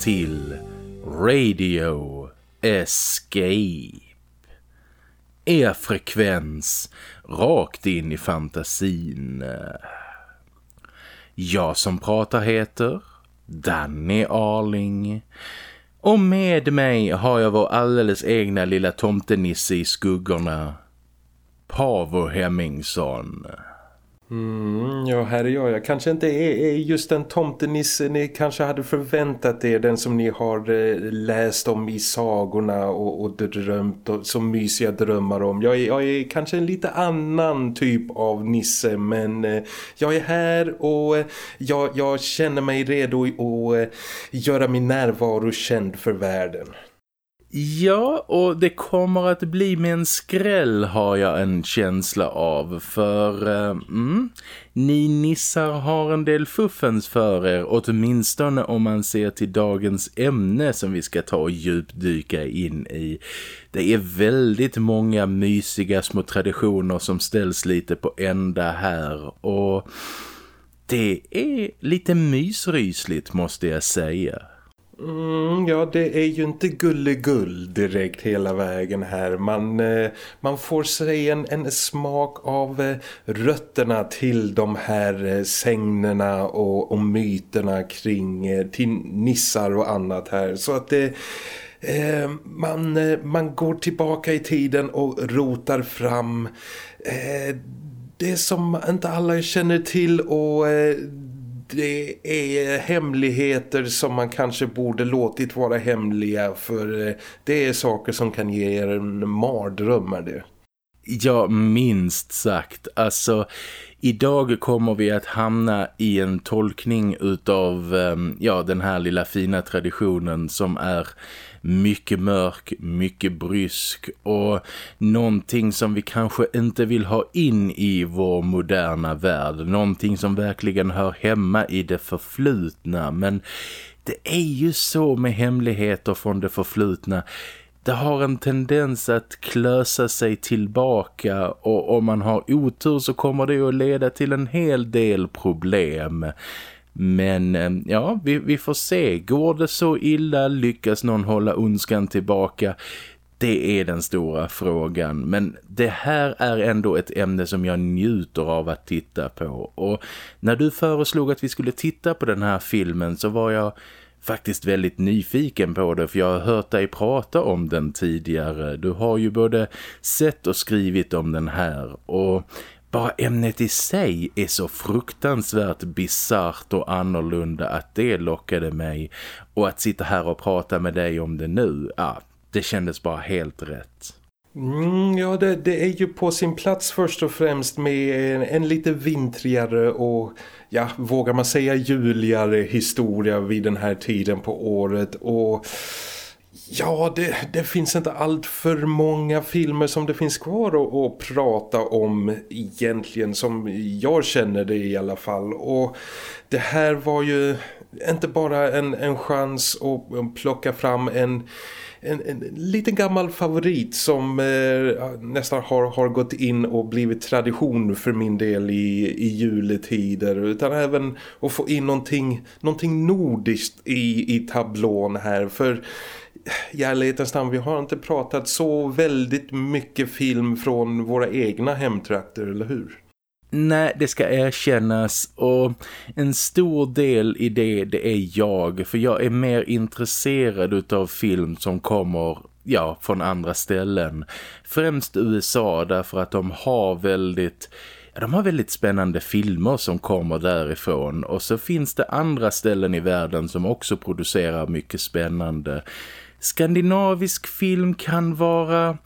Till Radio Escape. Er frekvens rakt in i fantasin. Jag som pratar heter Danny Arling. Och med mig har jag vår alldeles egna lilla tomtenisse i skuggorna. Pavo Hemmingsson. Mm, ja, här är jag. Jag kanske inte är, är just den tomtenisse ni kanske hade förväntat er. Den som ni har eh, läst om i sagorna och, och drömt och så mysiga drömmar om. Jag är, jag är kanske en lite annan typ av nisse men eh, jag är här och eh, jag, jag känner mig redo att eh, göra min närvaro känd för världen. Ja, och det kommer att bli med en skräll har jag en känsla av. För uh, mm, ni nissar har en del fuffens för er, åtminstone om man ser till dagens ämne som vi ska ta och djupdyka in i. Det är väldigt många mysiga små traditioner som ställs lite på ända här och det är lite mysrysligt måste jag säga. Mm, ja, det är ju inte gullegull direkt hela vägen här. Man, eh, man får sig en, en smak av eh, rötterna till de här eh, sägnerna och, och myterna kring eh, till nissar och annat här. Så att det... Eh, man, eh, man går tillbaka i tiden och rotar fram eh, det som inte alla känner till och det är hemligheter som man kanske borde låtit vara hemliga för eh, det är saker som kan ge er en mardröm är det. Ja, minst sagt. Alltså, idag kommer vi att hamna i en tolkning utav ehm, ja, den här lilla fina traditionen som är mycket mörk, mycket brysk och någonting som vi kanske inte vill ha in i vår moderna värld. Någonting som verkligen hör hemma i det förflutna men det är ju så med hemligheter från det förflutna det har en tendens att klösa sig tillbaka och om man har otur så kommer det att leda till en hel del problem. Men eh, ja, vi, vi får se. Går det så illa? Lyckas någon hålla ondskan tillbaka? Det är den stora frågan. Men det här är ändå ett ämne som jag njuter av att titta på. Och när du föreslog att vi skulle titta på den här filmen så var jag faktiskt väldigt nyfiken på det för jag har hört dig prata om den tidigare. Du har ju både sett och skrivit om den här och bara ämnet i sig är så fruktansvärt bizart och annorlunda att det lockade mig. Och att sitta här och prata med dig om det nu, ja, det kändes bara helt rätt. Mm, ja, det, det, är ju på sin plats först och främst med en, en lite vintrigare och, ja, vågar man säga juligare historia vid den här tiden på året. Och Ja, det, det, finns inte allt för många filmer som det finns kvar att, att, prata om egentligen som jag känner det i alla fall. Och det här var ju inte bara en, en chans att plocka fram en, en, en liten gammal favorit som eh, nästan har, har gått in och blivit tradition för min del i, i juletider utan även att få in någonting, någonting nordiskt i, i tablån här för i ärlighetens namn, vi har inte pratat så väldigt mycket film från våra egna hemtrakter, eller hur? Nej, det ska erkännas och en stor del i det, det är jag. För jag är mer intresserad av film som kommer ja, från andra ställen. Främst USA därför att de har väldigt... De har väldigt spännande filmer som kommer därifrån och så finns det andra ställen i världen som också producerar mycket spännande skandinavisk film kan vara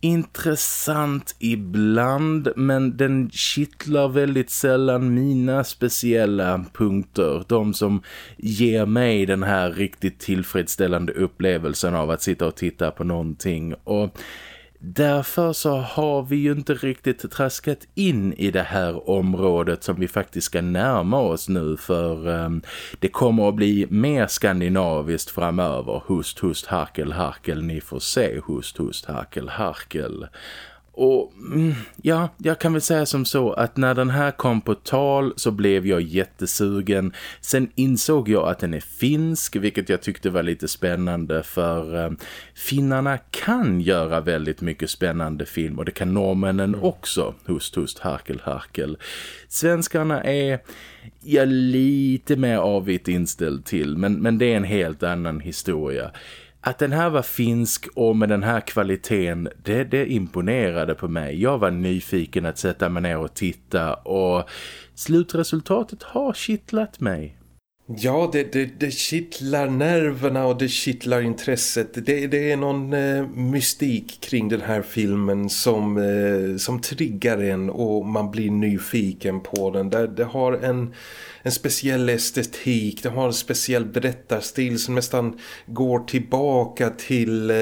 intressant ibland men den kittlar väldigt sällan mina speciella punkter. De som ger mig den här riktigt tillfredsställande upplevelsen av att sitta och titta på någonting. Och Därför så har vi ju inte riktigt traskat in i det här området som vi faktiskt ska närma oss nu för um, det kommer att bli mer skandinaviskt framöver. Hust, hust, harkel, harkel, ni får se hust, hust, harkel, harkel. Och mm, ja, jag kan väl säga som så att när den här kom på tal så blev jag jättesugen. Sen insåg jag att den är finsk, vilket jag tyckte var lite spännande för eh, finnarna kan göra väldigt mycket spännande film och det kan norrmännen mm. också. Hust, hust, harkel, harkel. Svenskarna är jag lite mer avigt inställd till, men, men det är en helt annan historia. Att den här var finsk och med den här kvaliteten, det, det imponerade på mig. Jag var nyfiken att sätta mig ner och titta och slutresultatet har kittlat mig. Ja, det, det, det kittlar nerverna och det kittlar intresset. Det, det är någon eh, mystik kring den här filmen som, eh, som triggar en och man blir nyfiken på den. Det, det har en, en speciell estetik, det har en speciell berättarstil som nästan går tillbaka till... Eh,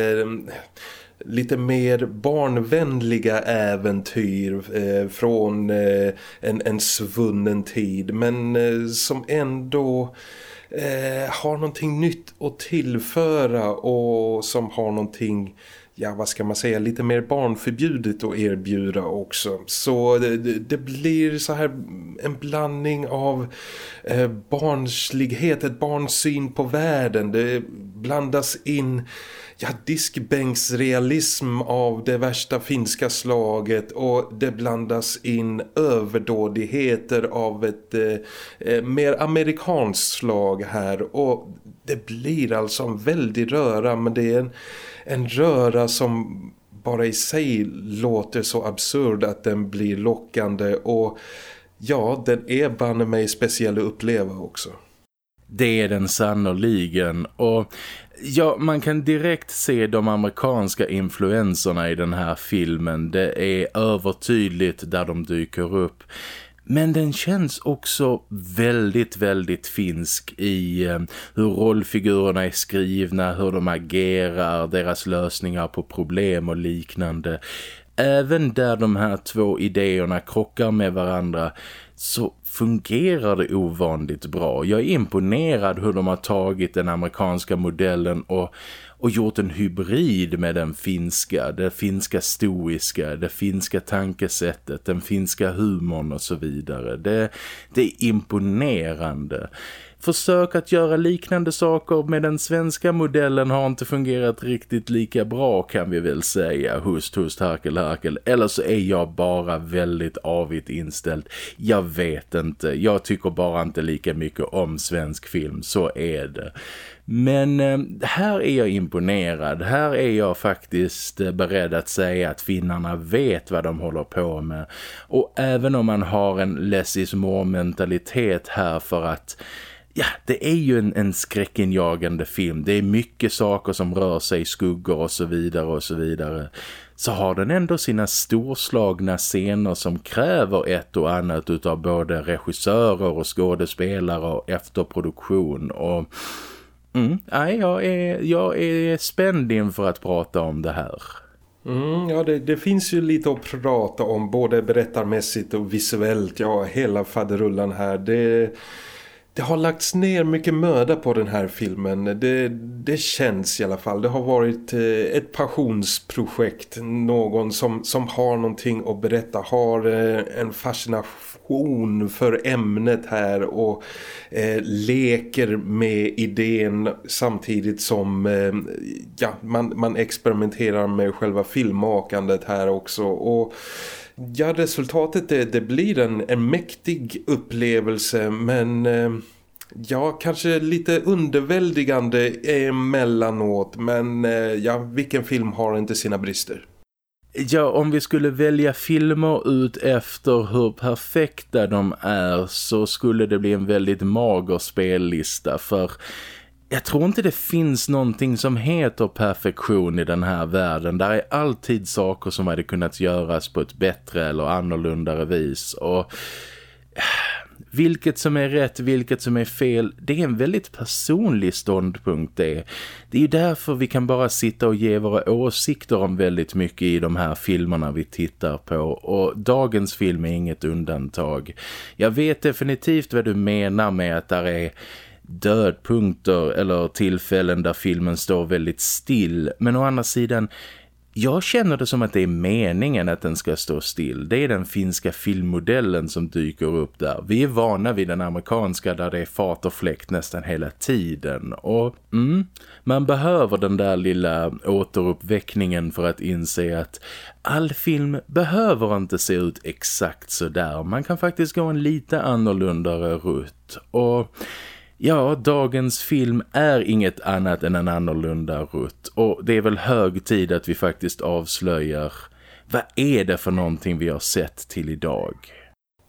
lite mer barnvänliga äventyr eh, från eh, en, en svunnen tid men eh, som ändå eh, har någonting nytt att tillföra och som har någonting ja vad ska man säga, lite mer barnförbjudet att erbjuda också. Så det, det blir så här en blandning av eh, barnslighet, ett barnsyn på världen. Det blandas in ja, diskbänksrealism av det värsta finska slaget och det blandas in överdådigheter av ett eh, eh, mer amerikanskt slag här. Och det blir alltså en väldig röra men det är en, en röra som bara i sig låter så absurd att den blir lockande. Och ja, den är banne mig speciell att uppleva också. Det är den sannoliken. Och Ja, man kan direkt se de amerikanska influenserna i den här filmen. Det är övertydligt där de dyker upp. Men den känns också väldigt, väldigt finsk i eh, hur rollfigurerna är skrivna, hur de agerar, deras lösningar på problem och liknande. Även där de här två idéerna krockar med varandra så fungerar det ovanligt bra. Jag är imponerad hur de har tagit den amerikanska modellen och, och gjort en hybrid med den finska, det finska stoiska, det finska tankesättet, den finska humorn och så vidare. Det, det är imponerande. Försök att göra liknande saker med den svenska modellen har inte fungerat riktigt lika bra kan vi väl säga. Hust, hust, harkel, harkel. Eller så är jag bara väldigt avigt inställd. Jag vet inte. Jag tycker bara inte lika mycket om svensk film. Så är det. Men eh, här är jag imponerad. Här är jag faktiskt eh, beredd att säga att finnarna vet vad de håller på med. Och även om man har en less is more mentalitet här för att ja, det är ju en, en skräckinjagande film. Det är mycket saker som rör sig i skuggor och så vidare och så vidare. Så har den ändå sina storslagna scener som kräver ett och annat utav både regissörer och skådespelare och efterproduktion. Och mm, nej, jag, är, jag är spänd inför att prata om det här. Mm, ja, det, det, finns ju lite att prata om både berättarmässigt och visuellt. Ja, hela faderullan här. Det det har lagts ner mycket möda på den här filmen. Det, det känns i alla fall. Det har varit eh, ett passionsprojekt. Någon som, som har någonting att berätta. Har eh, en fascination för ämnet här. Och eh, leker med idén samtidigt som eh, ja, man, man experimenterar med själva filmmakandet här också. Och Ja, resultatet det, det blir en, en mäktig upplevelse men eh, ja, kanske lite underväldigande emellanåt men eh, ja, vilken film har inte sina brister? Ja, om vi skulle välja filmer ut efter hur perfekta de är så skulle det bli en väldigt mager spellista för jag tror inte det finns någonting som heter perfektion i den här världen. Där är alltid saker som hade kunnat göras på ett bättre eller annorlunda vis. Och eh, vilket som är rätt, vilket som är fel, det är en väldigt personlig ståndpunkt det. Det är ju därför vi kan bara sitta och ge våra åsikter om väldigt mycket i de här filmerna vi tittar på. Och dagens film är inget undantag. Jag vet definitivt vad du menar med att där är dödpunkter eller tillfällen där filmen står väldigt still. Men å andra sidan, Jag känner det som att det är meningen att den ska stå still. Det är den finska filmmodellen som dyker upp där. Vi är vana vid den amerikanska där det är fart och fläkt nästan hela tiden. Och mm, man behöver den där lilla återuppväckningen för att inse att all film behöver inte se ut exakt så där. Man kan faktiskt gå en lite annorlunda rutt. Och Ja, dagens film är inget annat än en annorlunda rutt och det är väl hög tid att vi faktiskt avslöjar vad är det för någonting vi har sett till idag?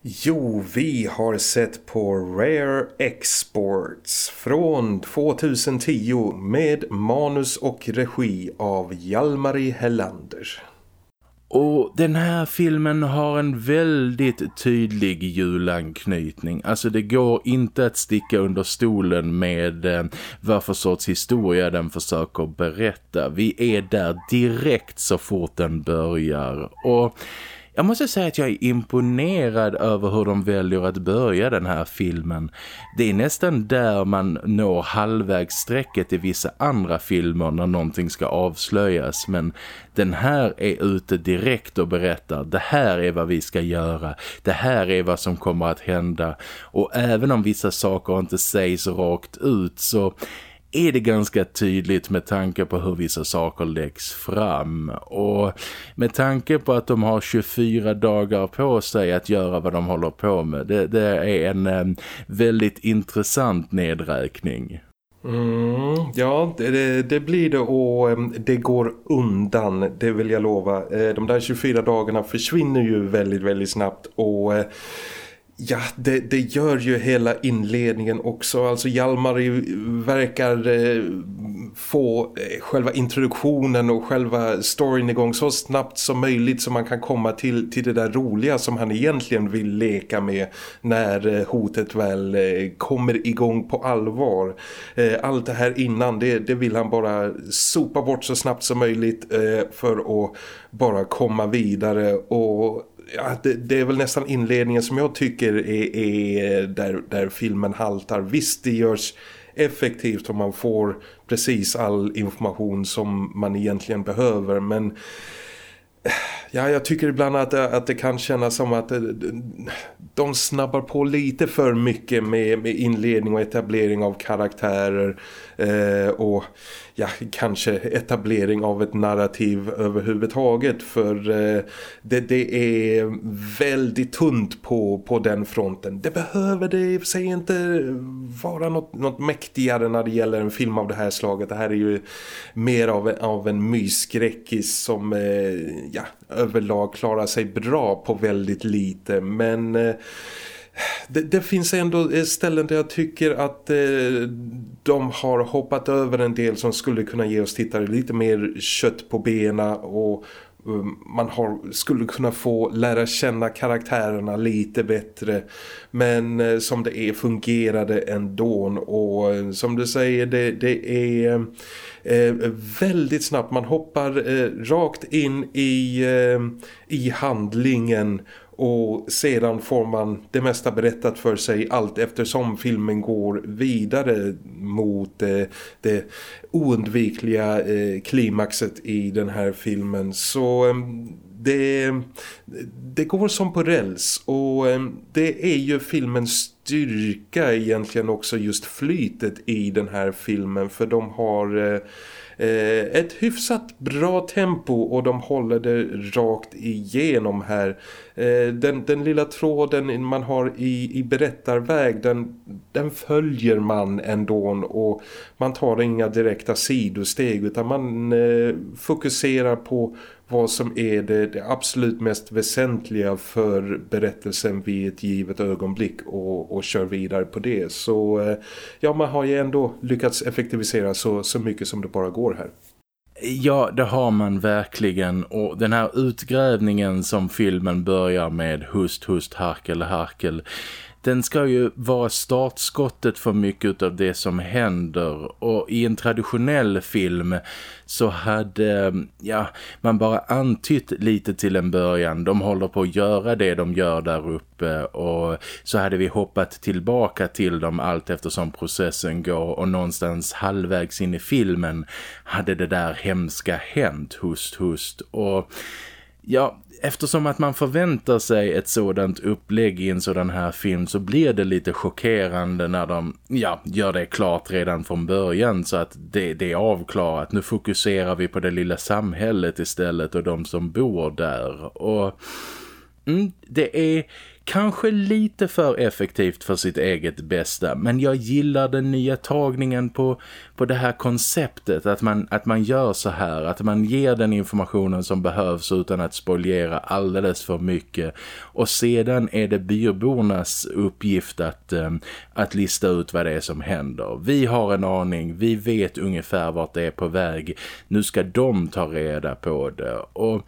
Jo, vi har sett på Rare Exports från 2010 med manus och regi av Jalmari Hellander. Och den här filmen har en väldigt tydlig julanknytning. Alltså det går inte att sticka under stolen med eh, vad för sorts historia den försöker berätta. Vi är där direkt så fort den börjar. Och jag måste säga att jag är imponerad över hur de väljer att börja den här filmen. Det är nästan där man når halvvägssträcket i vissa andra filmer när någonting ska avslöjas. Men den här är ute direkt och berättar det här är vad vi ska göra. Det här är vad som kommer att hända. Och även om vissa saker inte sägs rakt ut så är det ganska tydligt med tanke på hur vissa saker läggs fram och med tanke på att de har 24 dagar på sig att göra vad de håller på med. Det, det är en um, väldigt intressant nedräkning. Mm, ja, det, det, blir det och eh, det går undan, det vill jag lova. Eh, de där 24 dagarna försvinner ju väldigt, väldigt snabbt och... Ja, det, det, gör ju hela inledningen också. Alltså Hjalmar verkar eh, få eh, själva introduktionen och själva storyn igång så snabbt som möjligt så man kan komma till, till det där roliga som han egentligen vill leka med när eh, hotet väl eh, kommer igång på allvar. Eh, allt det här innan, det, det, vill han bara sopa bort så snabbt som möjligt eh, för att bara komma vidare och ja, det, det, är väl nästan inledningen som jag tycker är, är där, där filmen haltar. Visst, det görs effektivt om man får precis all information som man egentligen behöver men ja, jag tycker ibland att, att det kan kännas som att eh, de snabbar på lite för mycket med, med inledning och etablering av karaktärer eh, och ja, kanske etablering av ett narrativ överhuvudtaget för eh, det, det är väldigt tunt på, på den fronten. Det behöver det i sig inte vara något, något mäktigare när det gäller en film av det här slaget. Det här är ju mer av, av en myskräckis som eh, ja, överlag klarar sig bra på väldigt lite men eh, det, det, finns ändå eh, ställen där jag tycker att eh, de har hoppat över en del som skulle kunna ge oss tittare lite mer kött på bena och um, man har, skulle kunna få lära känna karaktärerna lite bättre. Men eh, som det är fungerade ändå och eh, som du säger det, det är eh, eh väldigt snabbt. Man hoppar eh, rakt in i, eh, i handlingen och sedan får man det mesta berättat för sig allt eftersom filmen går vidare mot eh, det oundvikliga eh, klimaxet i den här filmen. Så eh, det, det går som på räls. Och eh, det är ju filmens styrka egentligen också just flytet i den här filmen. För de har eh, Eh, ett hyfsat bra tempo och de håller det rakt igenom här. Eh, den, den lilla tråden man har i, i berättarväg den, den följer man ändå och man tar inga direkta sidosteg utan man eh, fokuserar på vad som är det, det, absolut mest väsentliga för berättelsen vid ett givet ögonblick och, och kör vidare på det. Så eh, ja, man har ju ändå lyckats effektivisera så, så mycket som det bara går här. Ja, det har man verkligen och den här utgrävningen som filmen börjar med hust, hust, harkel, harkel den ska ju vara startskottet för mycket av det som händer. Och i en traditionell film så hade ja, man bara antytt lite till en början. De håller på att göra det de gör där uppe. Och så hade vi hoppat tillbaka till dem allt eftersom processen går. Och någonstans halvvägs in i filmen hade det där hemska hänt, hust, hust. Och Ja, eftersom att man förväntar sig ett sådant upplägg i en sådan här film så blir det lite chockerande när de ja, gör det klart redan från början så att det, det är avklarat. Nu fokuserar vi på det lilla samhället istället och de som bor där. Och mm, det är Kanske lite för effektivt för sitt eget bästa men jag gillar den nya tagningen på, på det här konceptet att man, att man gör så här, att man ger den informationen som behövs utan att spoliera alldeles för mycket. Och sedan är det byrbornas uppgift att, eh, att lista ut vad det är som händer. Vi har en aning, vi vet ungefär vart det är på väg, nu ska de ta reda på det. Och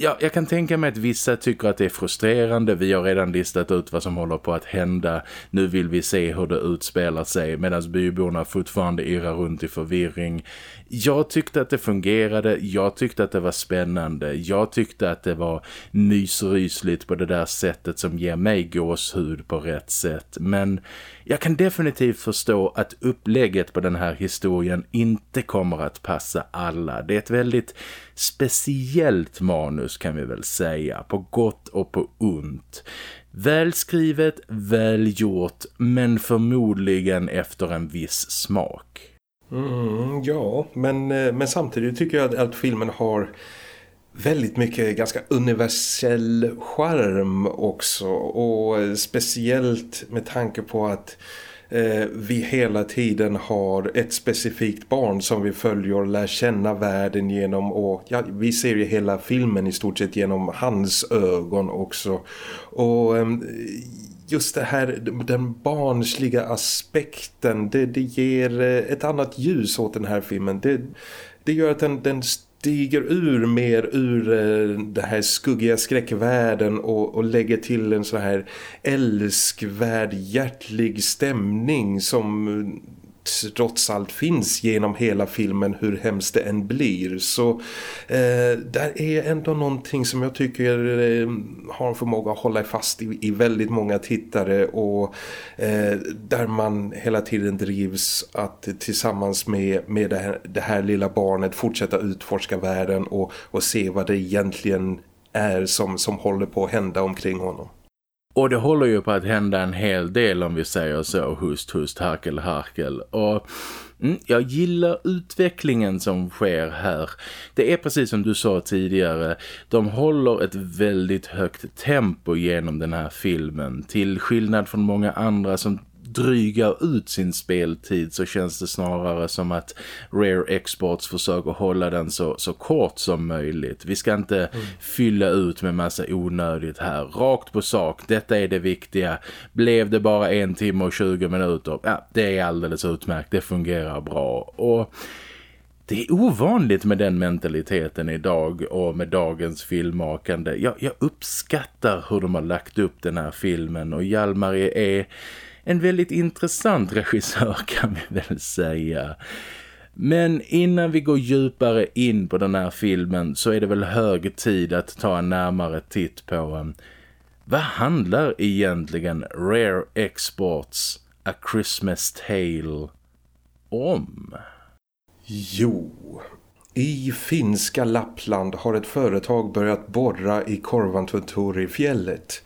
ja, jag kan tänka mig att vissa tycker att det är frustrerande. Vi har redan listat ut vad som håller på att hända. Nu vill vi se hur det utspelar sig medan byborna fortfarande irrar runt i förvirring. Jag tyckte att det fungerade. Jag tyckte att det var spännande. Jag tyckte att det var mysrysligt på det där sättet som ger mig gåshud på rätt sätt. Men jag kan definitivt förstå att upplägget på den här historien inte kommer att passa alla. Det är ett väldigt speciellt manus kan vi väl säga, på gott och på ont. Välskrivet, välgjort, men förmodligen efter en viss smak. Mm, ja, men, eh, men samtidigt tycker jag att, att filmen har väldigt mycket ganska universell charm också och eh, speciellt med tanke på att Eh, vi hela tiden har ett specifikt barn som vi följer och lär känna världen genom och ja, vi ser ju hela filmen i stort sett genom hans ögon också. Och ehm, just det här, den barnsliga aspekten det, det ger eh, ett annat ljus åt den här filmen. Det, det gör att den, den stiger ur mer ur eh, det här skuggiga skräckvärlden och, och lägger till en så här älskvärd, hjärtlig stämning som trots allt finns genom hela filmen hur hemskt det än blir. Så eh, där är ändå någonting som jag tycker eh, har en förmåga att hålla fast i, i väldigt många tittare och eh, där man hela tiden drivs att tillsammans med, med det, här, det här lilla barnet fortsätta utforska världen och, och se vad det egentligen är som, som håller på att hända omkring honom. Och det håller ju på att hända en hel del om vi säger så, hust, hust, harkel, harkel. Och mm, jag gillar utvecklingen som sker här. Det är precis som du sa tidigare, de håller ett väldigt högt tempo genom den här filmen. Till skillnad från många andra som drygar ut sin speltid så känns det snarare som att Rare Exports försöker hålla den så, så kort som möjligt. Vi ska inte mm. fylla ut med massa onödigt här. Rakt på sak, detta är det viktiga. Blev det bara en timme och 20 minuter? Ja, det är alldeles utmärkt. Det fungerar bra. Och... Det är ovanligt med den mentaliteten idag och med dagens filmmakande. Jag, jag uppskattar hur de har lagt upp den här filmen och Hjalmar är en väldigt intressant regissör kan vi väl säga. Men innan vi går djupare in på den här filmen så är det väl hög tid att ta en närmare titt på um, vad handlar egentligen Rare Exports A Christmas Tale om? Jo, i finska Lappland har ett företag börjat borra i Korvantunturifjället- fjället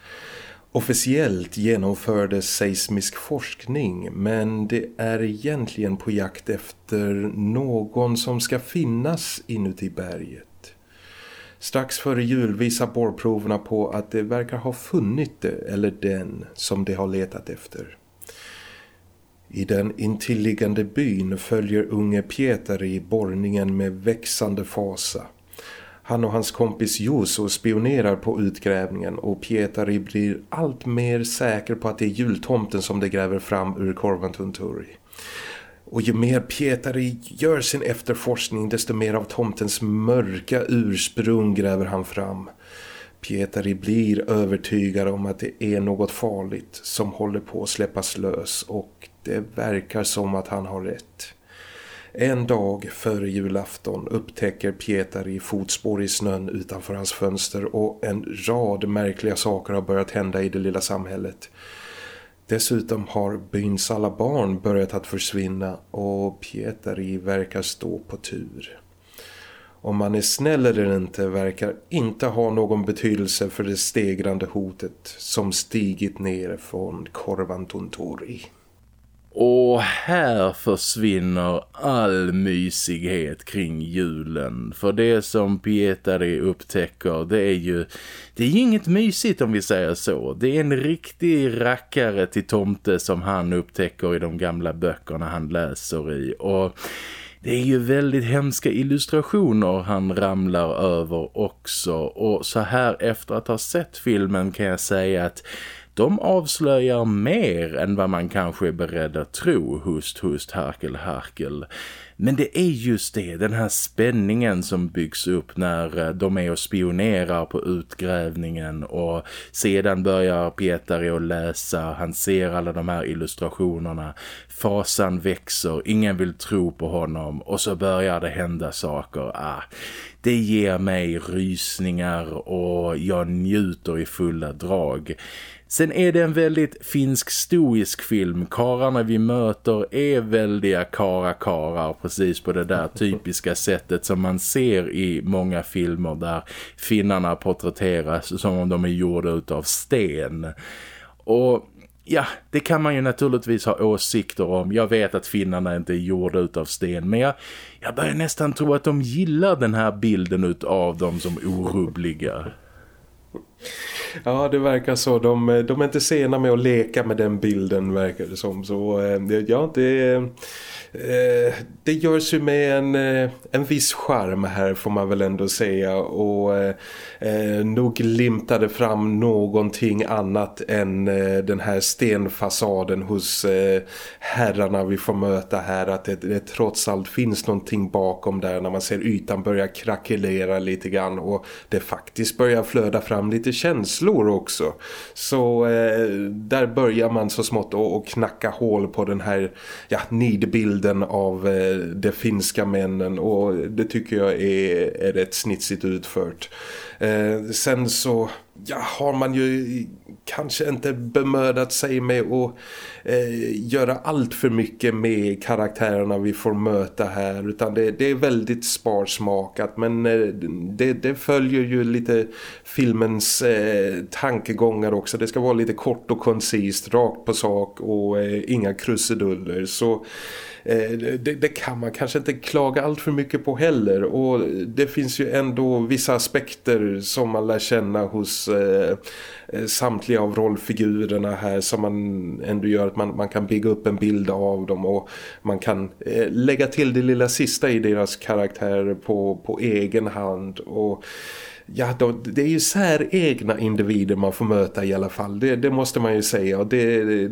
Officiellt genomfördes seismisk forskning men det är egentligen på jakt efter någon som ska finnas inuti berget. Strax före jul visar borrproverna på att det verkar ha funnit det eller den som de har letat efter. I den intilliggande byn följer unge Pietari borrningen med växande fasa. Han och hans kompis Joso spionerar på utgrävningen och Pietari blir allt mer säker på att det är jultomten som de gräver fram ur Korvantunturi. Och ju mer Pietari gör sin efterforskning desto mer av tomtens mörka ursprung gräver han fram. Pietari blir övertygad om att det är något farligt som håller på att släppas lös och det verkar som att han har rätt. En dag före julafton upptäcker Pietari fotspår i snön utanför hans fönster och en rad märkliga saker har börjat hända i det lilla samhället. Dessutom har byns alla barn börjat att försvinna och Pietari verkar stå på tur. Om man är snäll eller inte verkar inte ha någon betydelse för det stegrande hotet som stigit ner från Korvantuntori. Och här försvinner all mysighet kring julen. För det som Pietari upptäcker, det är ju det är inget mysigt om vi säger så. Det är en riktig rackare till tomte som han upptäcker i de gamla böckerna han läser i. Och det är ju väldigt hemska illustrationer han ramlar över också. Och så här efter att ha sett filmen kan jag säga att de avslöjar mer än vad man kanske är beredd att tro, hust, hust, harkel, harkel. Men det är just det, den här spänningen som byggs upp när eh, de är och spionerar på utgrävningen och sedan börjar Pietari att läsa, han ser alla de här illustrationerna, fasan växer, ingen vill tro på honom och så börjar det hända saker. Ah, det ger mig rysningar och jag njuter i fulla drag. Sen är det en väldigt finsk stoisk film. Kararna vi möter är väldiga karakarar precis på det där typiska sättet som man ser i många filmer där finnarna porträtteras som om de är gjorda av sten. Och ja, det kan man ju naturligtvis ha åsikter om. Jag vet att finnarna inte är gjorda av sten. Men jag, jag börjar nästan tro att de gillar den här bilden av dem som orubbliga. Ja, det verkar så. De, de är inte sena med att leka med den bilden, verkar det som. Så eh, ja, det Eh, det görs ju med en, eh, en viss charm här får man väl ändå säga. Och eh, eh, nog limtade fram någonting annat än eh, den här stenfasaden hos eh, herrarna vi får möta här. Att det, det trots allt finns någonting bakom där när man ser ytan börja krackelera lite grann. Och det faktiskt börjar flöda fram lite känslor också. Så eh, där börjar man så smått att knacka hål på den här ja, nidbilden bilden av eh, de finska männen och det tycker jag är, är rätt snitsigt utfört. Eh, sen så ja, har man ju kanske inte bemödat sig med att eh, göra allt för mycket med karaktärerna vi får möta här utan det, det är väldigt sparsmakat men eh, det, det, följer ju lite filmens eh, tankegångar också. Det ska vara lite kort och koncist, rakt på sak och eh, inga krusiduller så Eh, det, det, kan man kanske inte klaga allt för mycket på heller. Och det finns ju ändå vissa aspekter som man lär känna hos eh, eh, samtliga av rollfigurerna här som man ändå gör att man, man kan bygga upp en bild av dem och man kan eh, lägga till det lilla sista i deras karaktär på, på egen hand. Och ja, då, det är ju säregna individer man får möta i alla fall. Det, det måste man ju säga. Och det,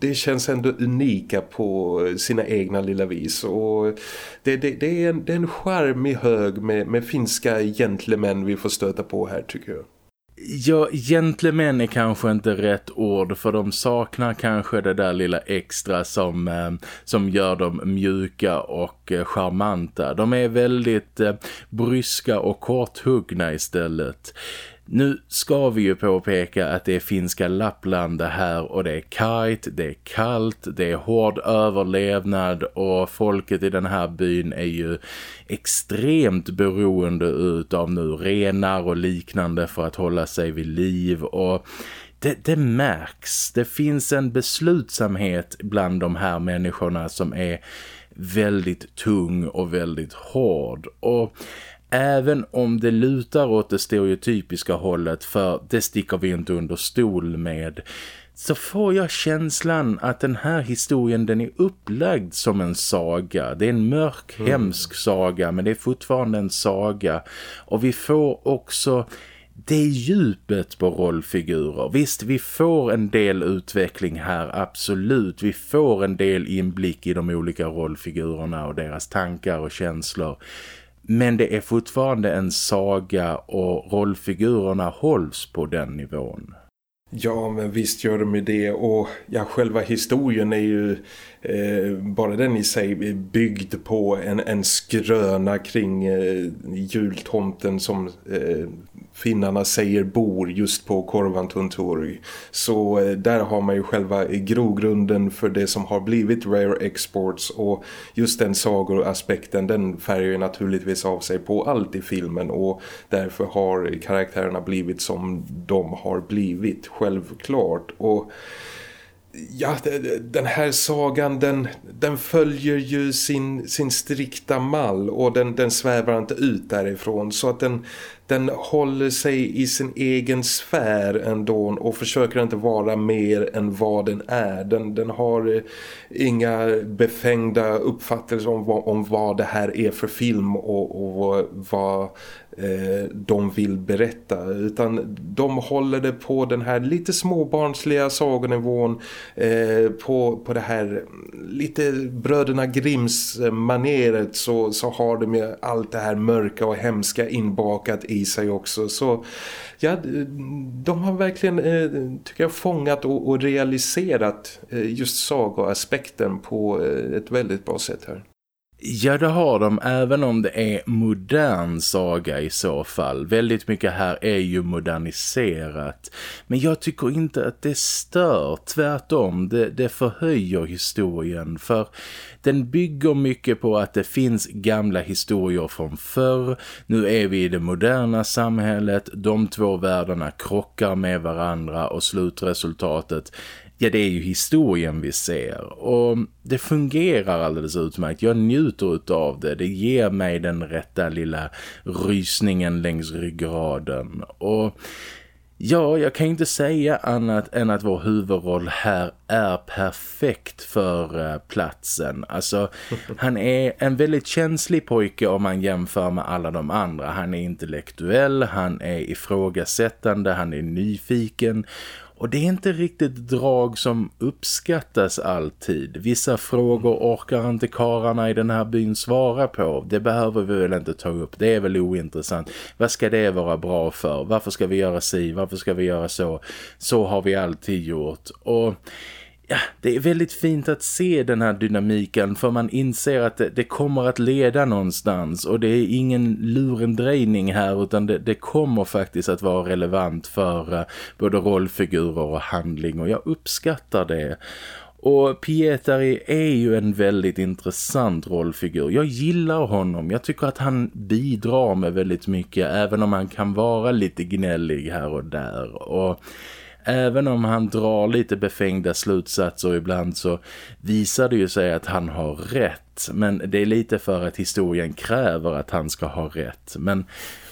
det känns ändå unika på sina egna lilla vis. Och det, det, det är, en, det är en charmig hög med, med finska gentlemän vi får stöta på här tycker jag. Ja, gentlemän är kanske inte rätt ord för de saknar kanske det där lilla extra som, eh, som gör dem mjuka och eh, charmanta. De är väldigt eh, bryska och korthuggna istället. Nu ska vi ju påpeka att det är finska Lappland det här och det är kajt, det är kallt, det är hård överlevnad och folket i den här byn är ju extremt beroende utav nu renar och liknande för att hålla sig vid liv och det, det, märks. Det finns en beslutsamhet bland de här människorna som är väldigt tung och väldigt hård. Och Även om det lutar åt det stereotypiska hållet för det sticker vi inte under stol med så får jag känslan att den här historien den är upplagd som en saga. Det är en mörk, mm. hemsk saga men det är fortfarande en saga. Och vi får också det djupet på rollfigurer. Visst, vi får en del utveckling här, absolut. Vi får en del inblick i de olika rollfigurerna och deras tankar och känslor. Men det är fortfarande en saga och rollfigurerna hålls på den nivån. Ja, men visst gör de ju det. Och ja, själva historien är ju eh, bara den i sig byggd på en, en skröna kring eh, jultomten som eh, finnarna säger bor just på Korvantuntorg. Så eh, där har man ju själva grogrunden för det som har blivit Rare Exports och just den sagoaspekten den färger naturligtvis av sig på allt i filmen och därför har karaktärerna blivit som de har blivit självklart och ja, den här sagan den, den följer ju sin, sin strikta mall och den, den svävar inte ut därifrån så att den, den håller sig i sin egen sfär ändå och försöker inte vara mer än vad den är. Den, den har eh, inga befängda uppfattelser om vad, om vad det här är för film och, och vad eh, de vill berätta utan de håller det på den här lite småbarnsliga sagonivån eh, på, på det här lite bröderna Grimms maneret så, så har de ju allt det här mörka och hemska inbakat i sig också så ja, de har verkligen eh, tycker jag fångat och, och realiserat eh, just sagoaspekten på eh, ett väldigt bra sätt här. Ja, det har de, även om det är modern saga i så fall. Väldigt mycket här är ju moderniserat. Men jag tycker inte att det stör, tvärtom. Det, det förhöjer historien, för den bygger mycket på att det finns gamla historier från förr. Nu är vi i det moderna samhället, de två världarna krockar med varandra och slutresultatet Ja, det är ju historien vi ser och det fungerar alldeles utmärkt. Jag njuter av det. Det ger mig den rätta lilla rysningen längs ryggraden och... Ja, jag kan inte säga annat än att vår huvudroll här är perfekt för uh, platsen. Alltså, han är en väldigt känslig pojke om man jämför med alla de andra. Han är intellektuell, han är ifrågasättande, han är nyfiken och det är inte riktigt drag som uppskattas alltid. Vissa frågor orkar inte kararna i den här byn svara på. Det behöver vi väl inte ta upp. Det är väl ointressant. Vad ska det vara bra för? Varför ska vi göra si? Varför ska vi göra så? Så har vi alltid gjort. Och ja, det är väldigt fint att se den här dynamiken för man inser att det, det kommer att leda någonstans och det är ingen lurendrejning här utan det, det kommer faktiskt att vara relevant för uh, både rollfigurer och handling och jag uppskattar det. Och Pietari är ju en väldigt intressant rollfigur. Jag gillar honom. Jag tycker att han bidrar med väldigt mycket även om han kan vara lite gnällig här och där. Och även om han drar lite befängda slutsatser ibland så visar det ju sig att han har rätt. Men det är lite för att historien kräver att han ska ha rätt. Men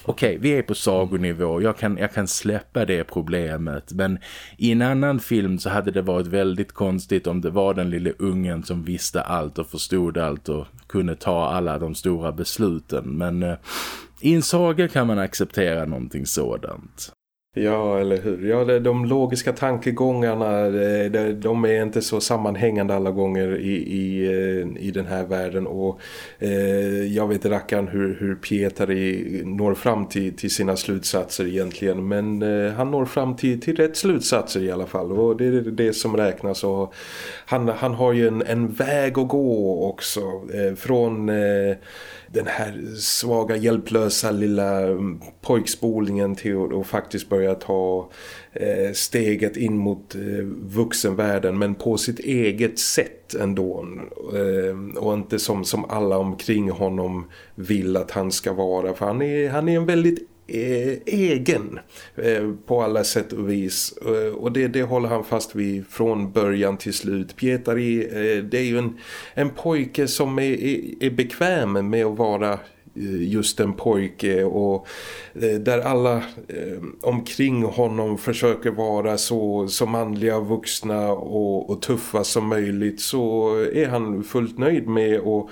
okej, okay, vi är på sagonivå. Jag kan, jag kan släppa det problemet. Men i en annan film så hade det varit väldigt konstigt om det var den lille ungen som visste allt och förstod allt och kunde ta alla de stora besluten. Men eh, i en saga kan man acceptera någonting sådant. Ja, eller hur? Ja, de logiska tankegångarna, de är inte så sammanhängande alla gånger i, i, eh, i den här världen. Och eh, jag vet rackan hur, hur Pietari når fram till, till sina slutsatser egentligen. Men eh, han når fram till, till rätt slutsatser i alla fall. Och det är det som räknas. Och han, han har ju en, en väg att gå också. Eh, från... Eh, den här svaga, hjälplösa lilla pojkspolningen till att faktiskt börja ta eh, steget in mot eh, vuxenvärlden men på sitt eget sätt ändå. Eh, och inte som, som alla omkring honom vill att han ska vara för han är, han är en väldigt Eh, egen eh, på alla sätt och vis. Eh, och det, det håller han fast vid från början till slut. Pietari det är ju en, en pojke som är, är, är bekväm med att vara Eh, just en pojke och eh, där alla eh, omkring honom försöker vara så, så manliga, vuxna och, och tuffa som möjligt så är han fullt nöjd med att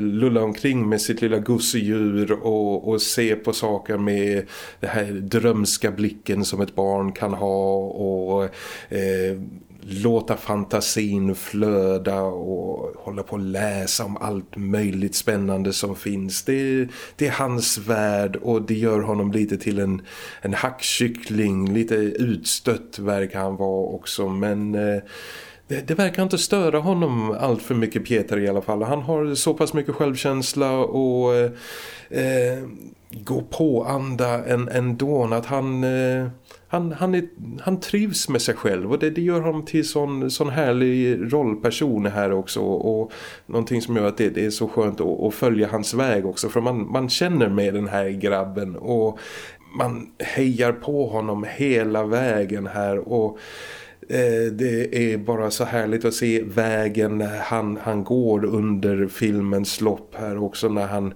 lulla omkring med sitt lilla gosedjur och, och se på saker med den här drömska blicken som ett barn kan ha och eh, låta fantasin flöda och hålla på att läsa om allt möjligt spännande som finns. Det, det är hans värld och det gör honom lite till en, en hackkyckling. Lite utstött verkar han vara också men... Eh, det, det, verkar inte störa honom allt för mycket Peter i alla fall. Han har så pass mycket självkänsla och eh, eh går gå på anda ändå att han, eh, han, han, är, han trivs med sig själv. Och det, det gör honom till sån, sån härlig rollperson här också. Och någonting som gör att det, det är så skönt att, att, följa hans väg också. För man, man känner med den här grabben. Och man hejar på honom hela vägen här. Och Eh, det är bara så härligt att se vägen han, han går under filmens lopp här också när han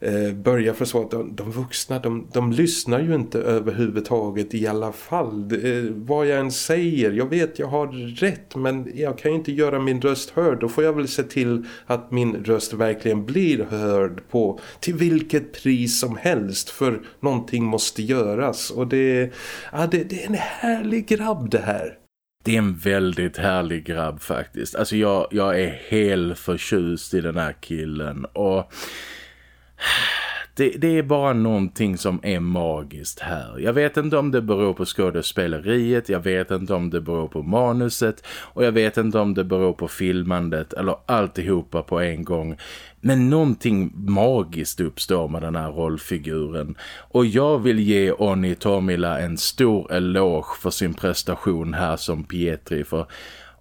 eh, börjar förstå att de, de vuxna, de, de lyssnar ju inte överhuvudtaget i alla fall. Eh, vad jag än säger, jag vet jag har rätt men jag kan ju inte göra min röst hörd. Då får jag väl se till att min röst verkligen blir hörd på till vilket pris som helst för någonting måste göras. Och det, ja, det, det är en härlig grabb det här. Det är en väldigt härlig grabb faktiskt. Alltså jag, jag är helt förtjust i den här killen och det, det, är bara någonting som är magiskt här. Jag vet inte om det beror på skådespeleriet, jag vet inte om det beror på manuset och jag vet inte om det beror på filmandet eller alltihopa på en gång. Men någonting magiskt uppstår med den här rollfiguren. Och jag vill ge Onni Tomila en stor eloge för sin prestation här som Pietri för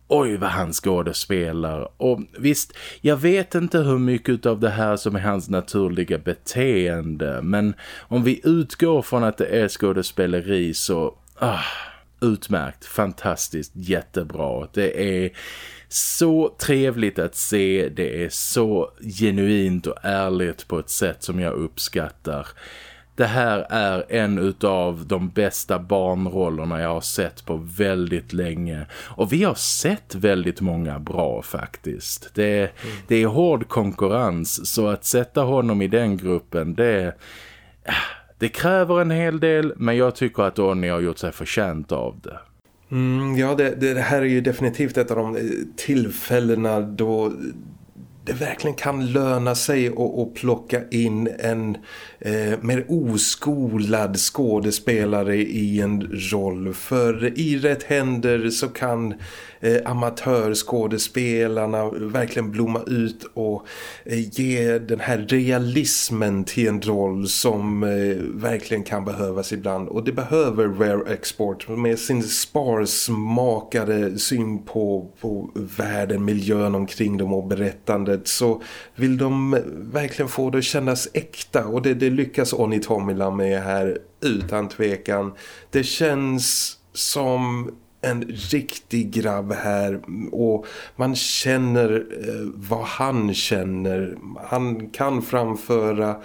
oj vad han skådespelar. Och visst, jag vet inte hur mycket av det här som är hans naturliga beteende. Men om vi utgår från att det är skådespeleri så... Ah, utmärkt, fantastiskt, jättebra. Det är så trevligt att se. Det är så genuint och ärligt på ett sätt som jag uppskattar. Det här är en av de bästa barnrollerna jag har sett på väldigt länge. Och vi har sett väldigt många bra faktiskt. Det, mm. det är hård konkurrens så att sätta honom i den gruppen det, det kräver en hel del men jag tycker att Donny har gjort sig förtjänt av det. Mm, ja, det, det, här är ju definitivt ett av de tillfällena då det verkligen kan löna sig att, att plocka in en eh, mer oskolad skådespelare i en roll. För i rätt händer så kan eh, amatörskådespelarna verkligen blomma ut och eh, ge den här realismen till en roll som eh, verkligen kan behövas ibland. Och det behöver Rare Export med sin sparsmakade syn på, på världen, miljön omkring dem och berättandet så vill de verkligen få det att kännas äkta och det, det lyckas Onni Tomila med här utan tvekan. Det känns som en riktig grabb här och man känner eh, vad han känner. Han kan framföra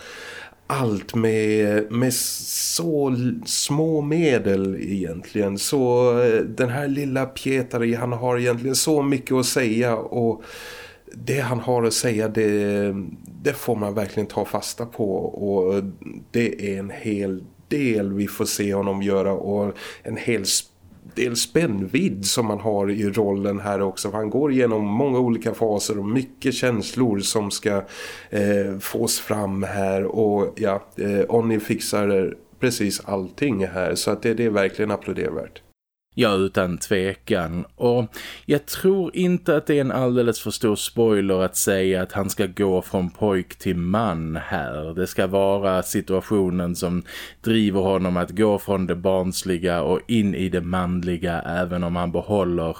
allt med, med så små medel egentligen. Så eh, den här lilla Pietari han har egentligen så mycket att säga och det han har att säga det, det får man verkligen ta fasta på och det är en hel del vi får se honom göra och en hel del spännvidd som man har i rollen här också. Han går igenom många olika faser och mycket känslor som ska eh, fås fram här och ja, eh, Onni fixar precis allting här så att det, det är verkligen applådervärt. Ja, utan tvekan. Och jag tror inte att det är en alldeles för stor spoiler att säga att han ska gå från pojk till man här. Det ska vara situationen som driver honom att gå från det barnsliga och in i det manliga även om han behåller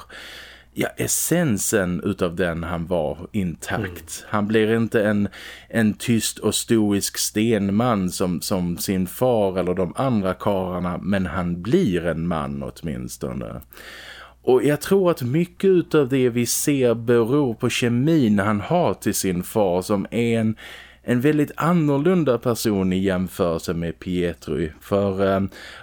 ja, essensen utav den han var intakt. Mm. Han blir inte en, en tyst och stoisk stenman som, som sin far eller de andra kararna men han blir en man åtminstone. Och jag tror att mycket av det vi ser beror på kemin han har till sin far som är en en väldigt annorlunda person i jämförelse med Pietro. För eh,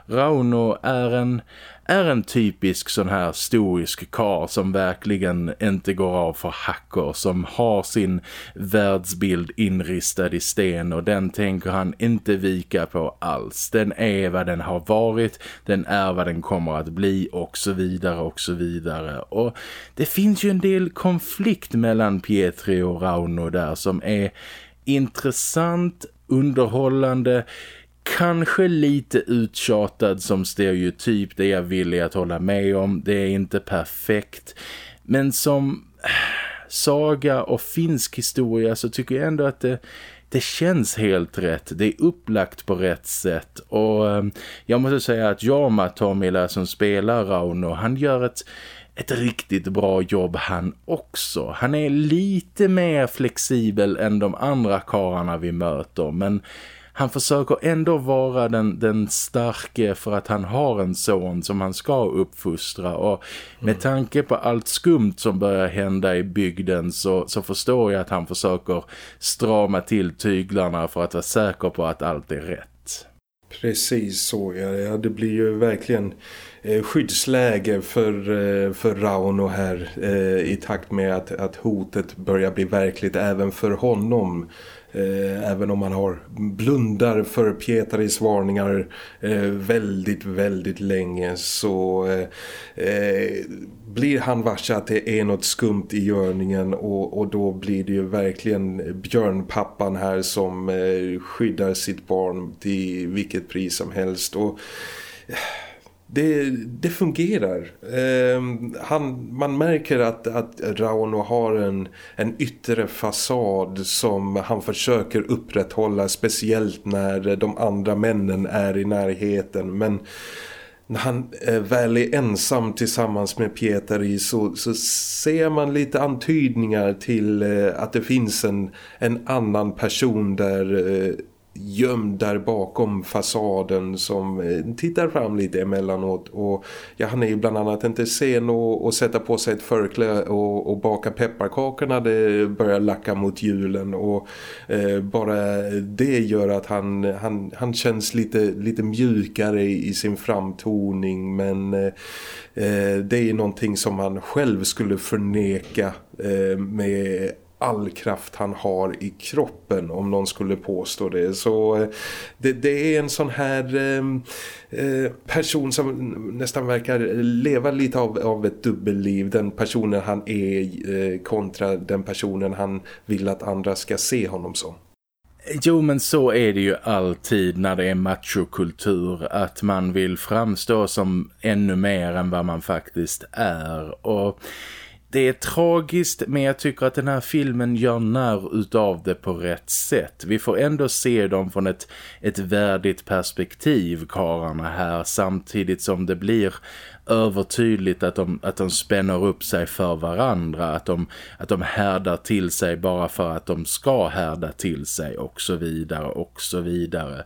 Rauno är en är en typisk sån här stoisk kar som verkligen inte går av för hackor, som har sin världsbild inristad i sten och den tänker han inte vika på alls. Den är vad den har varit, den är vad den kommer att bli och så vidare och så vidare. Och det finns ju en del konflikt mellan Pietro och Rauno där som är intressant, underhållande, kanske lite uttjatad som stereotyp, det är jag villig att hålla med om. Det är inte perfekt. Men som saga och finsk historia så tycker jag ändå att det, det känns helt rätt. Det är upplagt på rätt sätt. Och eh, jag måste säga att Jama Tomila som spelar Rauno, han gör ett ett riktigt bra jobb han också. Han är lite mer flexibel än de andra kararna vi möter men han försöker ändå vara den, den starke för att han har en son som han ska uppfostra och med tanke på allt skumt som börjar hända i bygden så, så förstår jag att han försöker strama till tyglarna för att vara säker på att allt är rätt. Precis så, ja. Det blir ju verkligen Eh, skyddsläge för, eh, för Rauno här eh, i takt med att, att hotet börjar bli verkligt även för honom. Även om man har blundar för Pietaris varningar väldigt, väldigt länge så blir han varse att det är något skumt i görningen och, och då blir det ju verkligen björnpappan här som skyddar sitt barn till vilket pris som helst och det, det fungerar. Eh, han, man märker att, att Rauno har en, en yttre fasad som han försöker upprätthålla speciellt när de andra männen är i närheten. Men när han eh, väl är ensam tillsammans med Pietari så, så ser man lite antydningar till eh, att det finns en, en annan person där eh, gömd där bakom fasaden som eh, tittar fram lite emellanåt. Och ja, han är ju bland annat inte sen och, och sätta på sig ett förklä och, och baka pepparkakorna. Det börjar lacka mot julen och eh, bara det gör att han, han, han känns lite, lite mjukare i, i sin framtoning. Men eh, eh det är någonting som han själv skulle förneka eh, med all kraft han har i kroppen om någon skulle påstå det. Så eh, det, det är en sån här ehm, eh, person som nästan verkar leva lite av, av ett dubbelliv. Den personen han är eh, kontra den personen han vill att andra ska se honom som. Jo men så är det ju alltid när det är machokultur att man vill framstå som ännu mer än vad man faktiskt är och det är tragiskt men jag tycker att den här filmen gör när utav det på rätt sätt. Vi får ändå se dem från ett, ett värdigt perspektiv, kararna här, samtidigt som det blir övertydligt att de, att de spänner upp sig för varandra, att de, att de härdar till sig bara för att de ska härda till sig och så vidare och så vidare.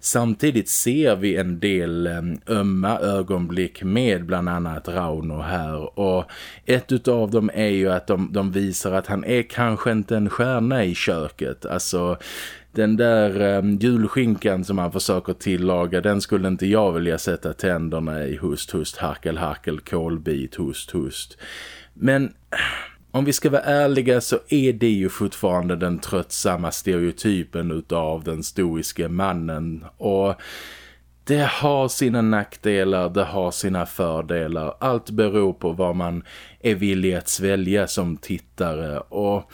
Samtidigt ser vi en del eh, ömma ögonblick med bland annat Rauno här och ett av dem är ju att de, de visar att han är kanske inte en stjärna i köket, alltså den där um, julskinkan som han försöker tillaga, den skulle inte jag vilja sätta tänderna i hust, hust, harkel, harkel, kolbit, hust, hust. Men om vi ska vara ärliga så är det ju fortfarande den tröttsamma stereotypen utav den stoiske mannen och det har sina nackdelar, det har sina fördelar. Allt beror på vad man är villig att svälja som tittare och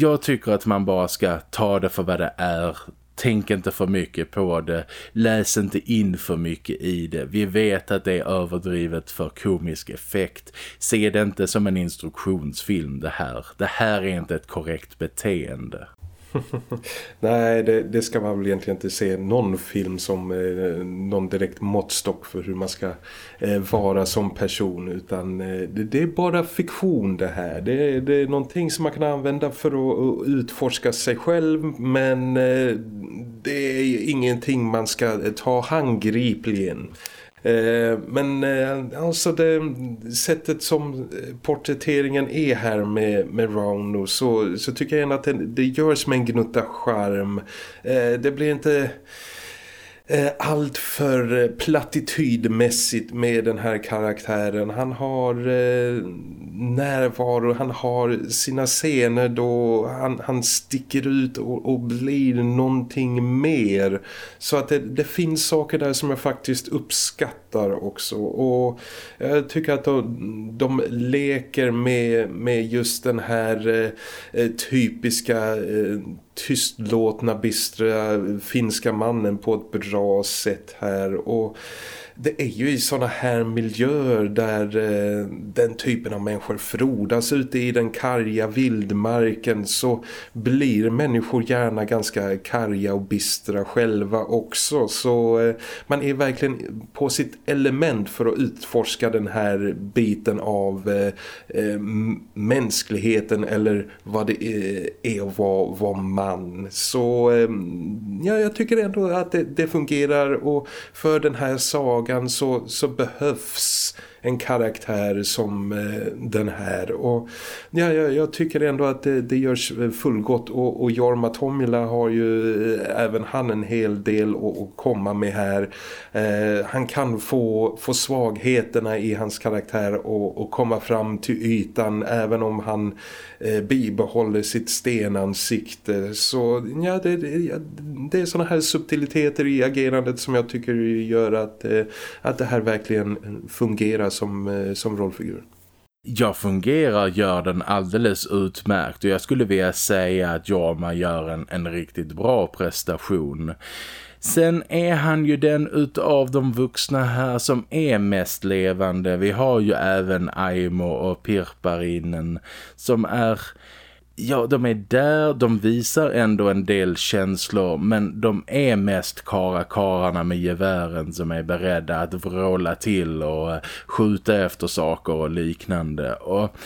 jag tycker att man bara ska ta det för vad det är. Tänk inte för mycket på det. Läs inte in för mycket i det. Vi vet att det är överdrivet för komisk effekt. Se det inte som en instruktionsfilm det här. Det här är inte ett korrekt beteende. Nej, det, det, ska man väl egentligen inte se någon film som eh, någon direkt måttstock för hur man ska eh, vara som person utan eh, det, det, är bara fiktion det här. Det, det, är någonting som man kan använda för att, att utforska sig själv men eh, det är ingenting man ska eh, ta handgripligen. Eh, men eh, alltså det sättet som eh, porträtteringen är här med, med Rauno så, så tycker jag ändå att det, det görs med en gnutta charm. Det blir inte Eh, allt för eh, plattitydmässigt med den här karaktären. Han har eh, närvaro, han har sina scener då han, han sticker ut och, och blir någonting mer. Så att det, det, finns saker där som jag faktiskt uppskattar också. Och jag tycker att de, de leker med, med just den här eh, eh typiska eh, tystlåtna, bistra finska mannen på ett bra sätt här. Och det är ju i sådana här miljöer där eh, den typen av människor frodas ute i den karga vildmarken så blir människor gärna ganska karga och bistra själva också. Så eh, man är verkligen på sitt element för att utforska den här biten av eh, eh mänskligheten eller vad det eh, är, att vara, vara man. Så eh, ja, jag tycker ändå att det, det fungerar och för den här sagan frågan så, så behövs en karaktär som eh, den här. Och ja, jag, jag tycker ändå att det, det görs fullgott. Och, och Jorma Tomila har ju eh, även han en hel del att, att komma med här. Eh, han kan få, få svagheterna i hans karaktär och, och komma fram till ytan även om han eh, bibehåller sitt stenansikte. Så ja, det, det, det är sådana här subtiliteter i agerandet som jag tycker gör att, eh, att det här verkligen fungerar som, eh, som rollfigur. Jag fungerar gör den alldeles utmärkt och jag skulle vilja säga att Jorma gör en, en riktigt bra prestation. Sen är han ju den utav de vuxna här som är mest levande. Vi har ju även Aimo och Pirparinen som är ja, de är där, de visar ändå en del känslor men de är mest karakararna med gevären som är beredda att vråla till och eh, skjuta efter saker och liknande. Och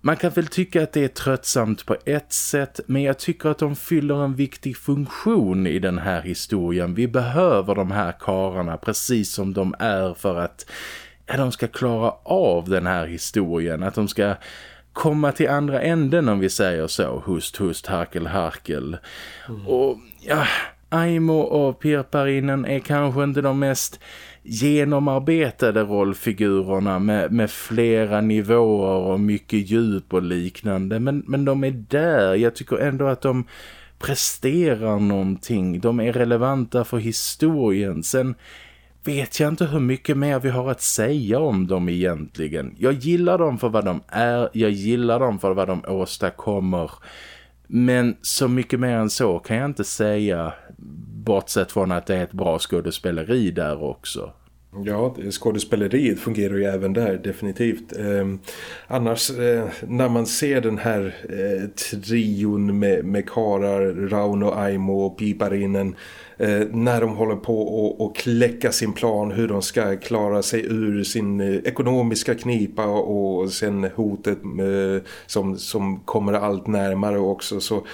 man kan väl tycka att det är tröttsamt på ett sätt men jag tycker att de fyller en viktig funktion i den här historien. Vi behöver de här kararna precis som de är för att ja, de ska klara av den här historien. Att de ska komma till andra änden om vi säger så. Hust, hust, harkel, harkel. Mm. Och ja, Aimo och Pirparinen är kanske inte de mest genomarbetade rollfigurerna med, med flera nivåer och mycket djup och liknande. Men, men de är där. Jag tycker ändå att de presterar någonting. De är relevanta för historien. Sen vet jag inte hur mycket mer vi har att säga om dem egentligen. Jag gillar dem för vad de är, jag gillar dem för vad de åstadkommer. Men så mycket mer än så kan jag inte säga, bortsett från att det är ett bra skådespeleri där också. Ja, skådespeleriet fungerar ju även där, definitivt. Eh, annars, eh, när man ser den här eh, trion med, med Karar, Rauno, Aimo och Piparinen Eh, när de håller på att kläcka sin plan hur de ska klara sig ur sin eh, ekonomiska knipa och sen hotet eh, som, som kommer allt närmare också så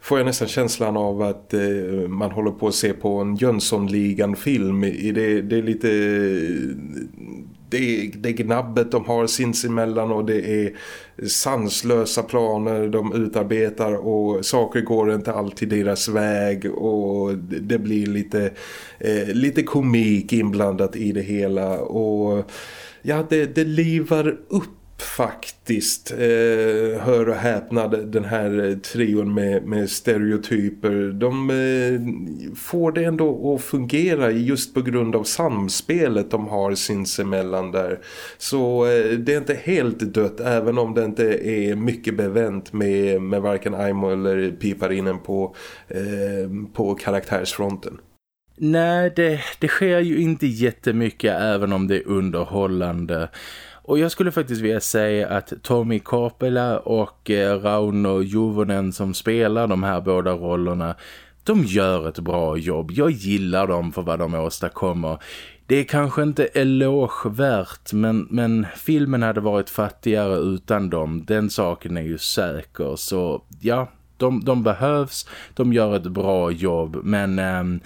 får jag nästan känslan av att eh, man håller på att se på en Jönssonligan-film. Det, det är lite... Det är, det är gnabbet de har sinsemellan och det är sanslösa planer de utarbetar och saker går inte alltid deras väg och det blir lite, eh, lite komik inblandat i det hela. Och ja, det, det livar upp faktiskt. Eh, hör och häpna, den här eh, trion med, med stereotyper. De eh, får det ändå att fungera just på grund av samspelet de har sinsemellan där. Så eh, det är inte helt dött även om det inte är mycket bevänt med, med varken Aimo eller Piparinen på, eh, på karaktärsfronten. Nej, det, det sker ju inte jättemycket även om det är underhållande. Och jag skulle faktiskt vilja säga att Tommy Korpela och eh, Rauno Juvonen som spelar de här båda rollerna, de gör ett bra jobb. Jag gillar dem för vad de åstadkommer. Det är kanske inte elogevärt men, men filmen hade varit fattigare utan dem. Den saken är ju säker. Så ja, de, de behövs. De gör ett bra jobb men... Ähm,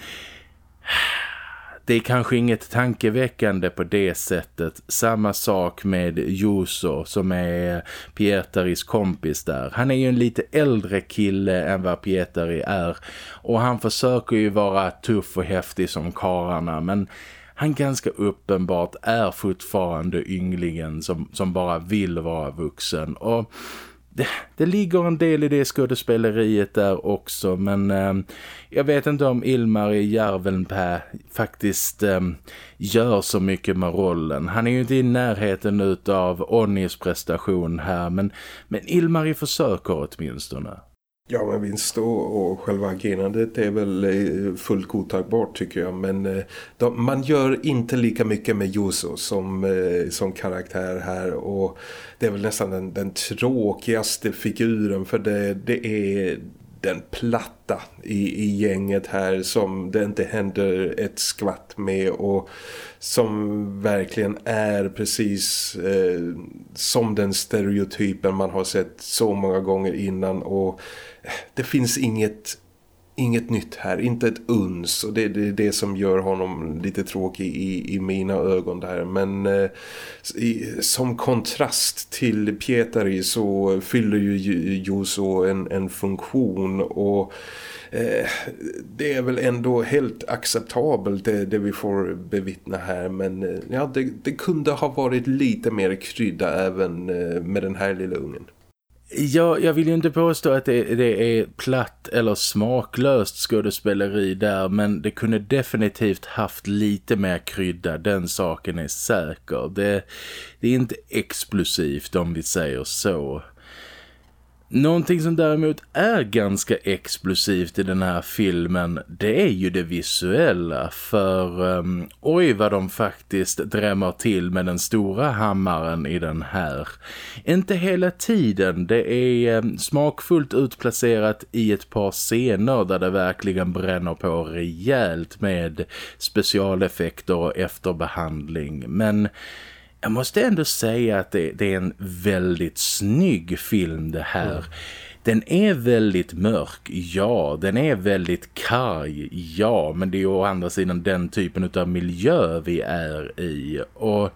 det är kanske inget tankeväckande på det sättet. Samma sak med Juso som är Pietaris kompis där. Han är ju en lite äldre kille än vad Pietari är. Och han försöker ju vara tuff och häftig som kararna men han ganska uppenbart är fortfarande ynglingen som, som bara vill vara vuxen. Och det, det ligger en del i det skådespeleriet där också men eh, jag vet inte om Ilmar i Järvenpää faktiskt eh, gör så mycket med rollen. Han är ju inte i närheten av Onnis prestation här men, men Ilmar försöker åtminstone. Ja men vinst och, och själva agerandet är väl eh, fullt godtagbart tycker jag. Men eh, de, man gör inte lika mycket med Juso som, eh, som karaktär här. Och det är väl nästan den, den tråkigaste figuren för det, det är den platta i, i gänget här som det inte händer ett skvatt med och som verkligen är precis eh, som den stereotypen man har sett så många gånger innan och det finns inget inget nytt här, inte ett uns. Och det är det, det, som gör honom lite tråkig i, i mina ögon där. Men eh, i, som kontrast till Pietari så fyller ju Juso en, en funktion. Och eh, det är väl ändå helt acceptabelt det, det vi får bevittna här. Men eh, ja, det, det kunde ha varit lite mer krydda även eh, med den här lilla ungen. Jag, jag vill ju inte påstå att det, det, är platt eller smaklöst skådespeleri där men det kunde definitivt haft lite mer krydda, den saken är säker. Det, det är inte explosivt om vi säger så. Någonting som däremot är ganska explosivt i den här filmen det är ju det visuella. För um, oj vad de faktiskt drämmer till med den stora hammaren i den här. Inte hela tiden, det är um, smakfullt utplacerat i ett par scener där det verkligen bränner på rejält med specialeffekter och efterbehandling. Men jag måste ändå säga att det, det, är en väldigt snygg film det här. Mm. Den är väldigt mörk, ja. Den är väldigt karg, ja. Men det är ju å andra sidan den typen av miljö vi är i. Och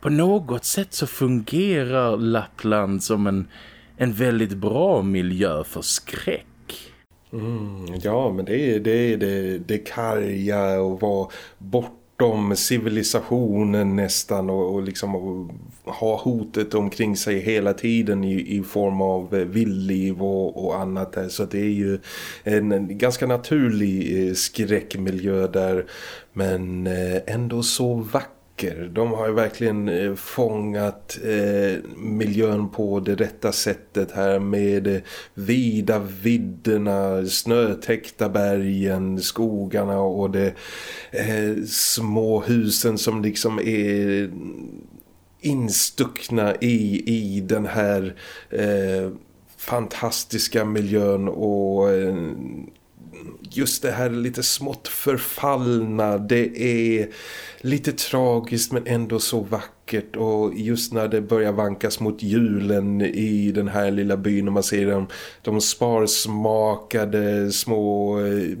på något sätt så fungerar Lappland som en, en väldigt bra miljö för skräck. Mm, ja, men det är det, det, det karga och vara bort bortom civilisationen nästan och, och liksom och ha hotet omkring sig hela tiden i, i form av villliv vildliv och, och annat där. så det är ju en, en ganska naturlig eh, skräckmiljö där men eh, ändå så vacker vacker. De har ju verkligen eh, fångat eh, miljön på det rätta sättet här med eh, vida vidderna, snötäckta bergen, skogarna och de eh, små husen som liksom är instuckna i, i den här eh, fantastiska miljön och eh, just det här lite smått förfallna, det är lite tragiskt men ändå så vackert och just när det börjar vankas mot julen i den här lilla byn och man ser de, de sparsmakade små eh,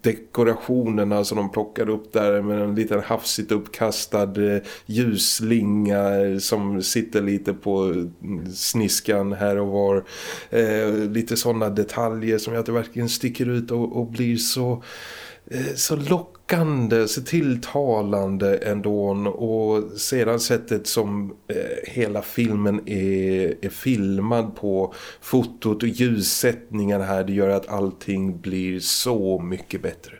dekorationerna som de plockar upp där med en liten hafsigt uppkastad ljuslinga ljusslinga som sitter lite på mm, sniskan här och var. Eh, lite sådana detaljer som gör att det verkligen sticker ut och, och blir så, eh, så lockande lockande, så tilltalande ändå och sedan sättet som eh, hela filmen är, är filmad på fotot och ljussättningen här det gör att allting blir så mycket bättre.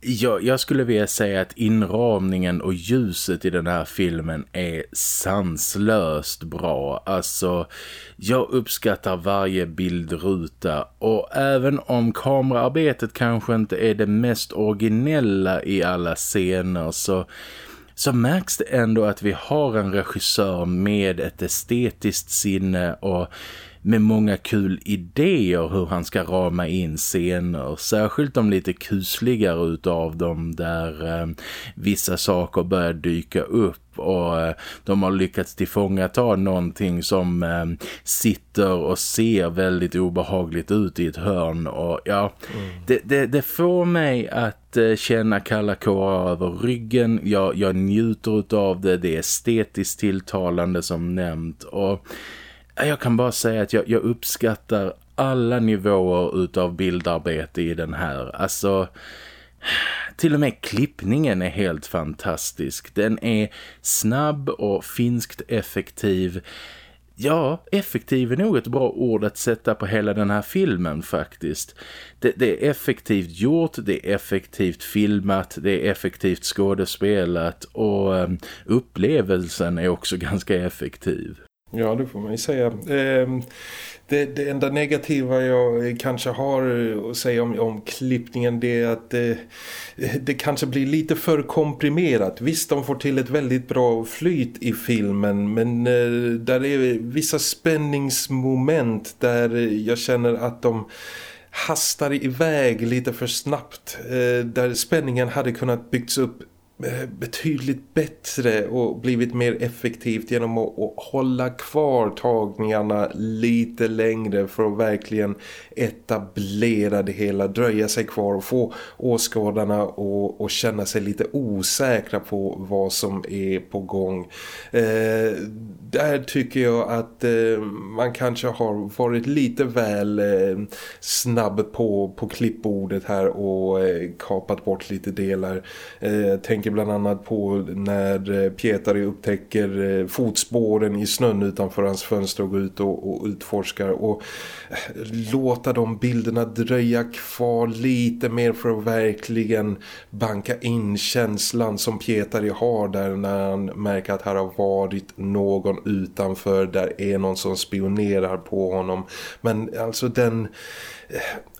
Jag, jag skulle vilja säga att inramningen och ljuset i den här filmen är sanslöst bra. Alltså, jag uppskattar varje bildruta och även om kameraarbetet kanske inte är det mest originella i alla scener så så märks det ändå att vi har en regissör med ett estetiskt sinne och med många kul idéer hur han ska rama in scener. Särskilt de lite kusligare utav dem där eh, vissa saker börjar dyka upp och eh, de har lyckats tillfångata någonting som eh, sitter och ser väldigt obehagligt ut i ett hörn och ja, mm. det, det, det, får mig att eh, känna kalla kårar över ryggen. Jag, jag njuter av det, det är estetiskt tilltalande som nämnt och jag kan bara säga att jag, jag uppskattar alla nivåer utav bildarbete i den här. Alltså, till och med klippningen är helt fantastisk. Den är snabb och finskt effektiv. Ja, effektiv är nog ett bra ord att sätta på hela den här filmen faktiskt. Det, det, är effektivt gjort, det är effektivt filmat, det är effektivt skådespelat och ehm, upplevelsen är också ganska effektiv. Ja, det får man ju säga. Ehm, det, det, enda negativa jag kanske har att säga om, om klippningen det är att det, det kanske blir lite för komprimerat. Visst, de får till ett väldigt bra flyt i filmen men eh, där är vissa spänningsmoment där jag känner att de hastar iväg lite för snabbt. Eh, där spänningen hade kunnat byggts upp Eh, betydligt bättre och blivit mer effektivt genom att, att, hålla kvar tagningarna lite längre för att verkligen etablera det hela, dröja sig kvar och få åskådarna att, och känna sig lite osäkra på vad som är på gång. Eh, där tycker jag att eh, man kanske har varit lite väl eh, snabb på, på klippbordet här och eh, kapat bort lite delar. Eh, tänker tänker bland annat på när eh, Pietari upptäcker eh, fotspåren i snön utanför hans fönster och går ut och, och utforskar och eh, låta de bilderna dröja kvar lite mer för att verkligen banka in känslan som Pietari har där när han märker att här har varit någon utanför, där är någon som spionerar på honom. Men alltså den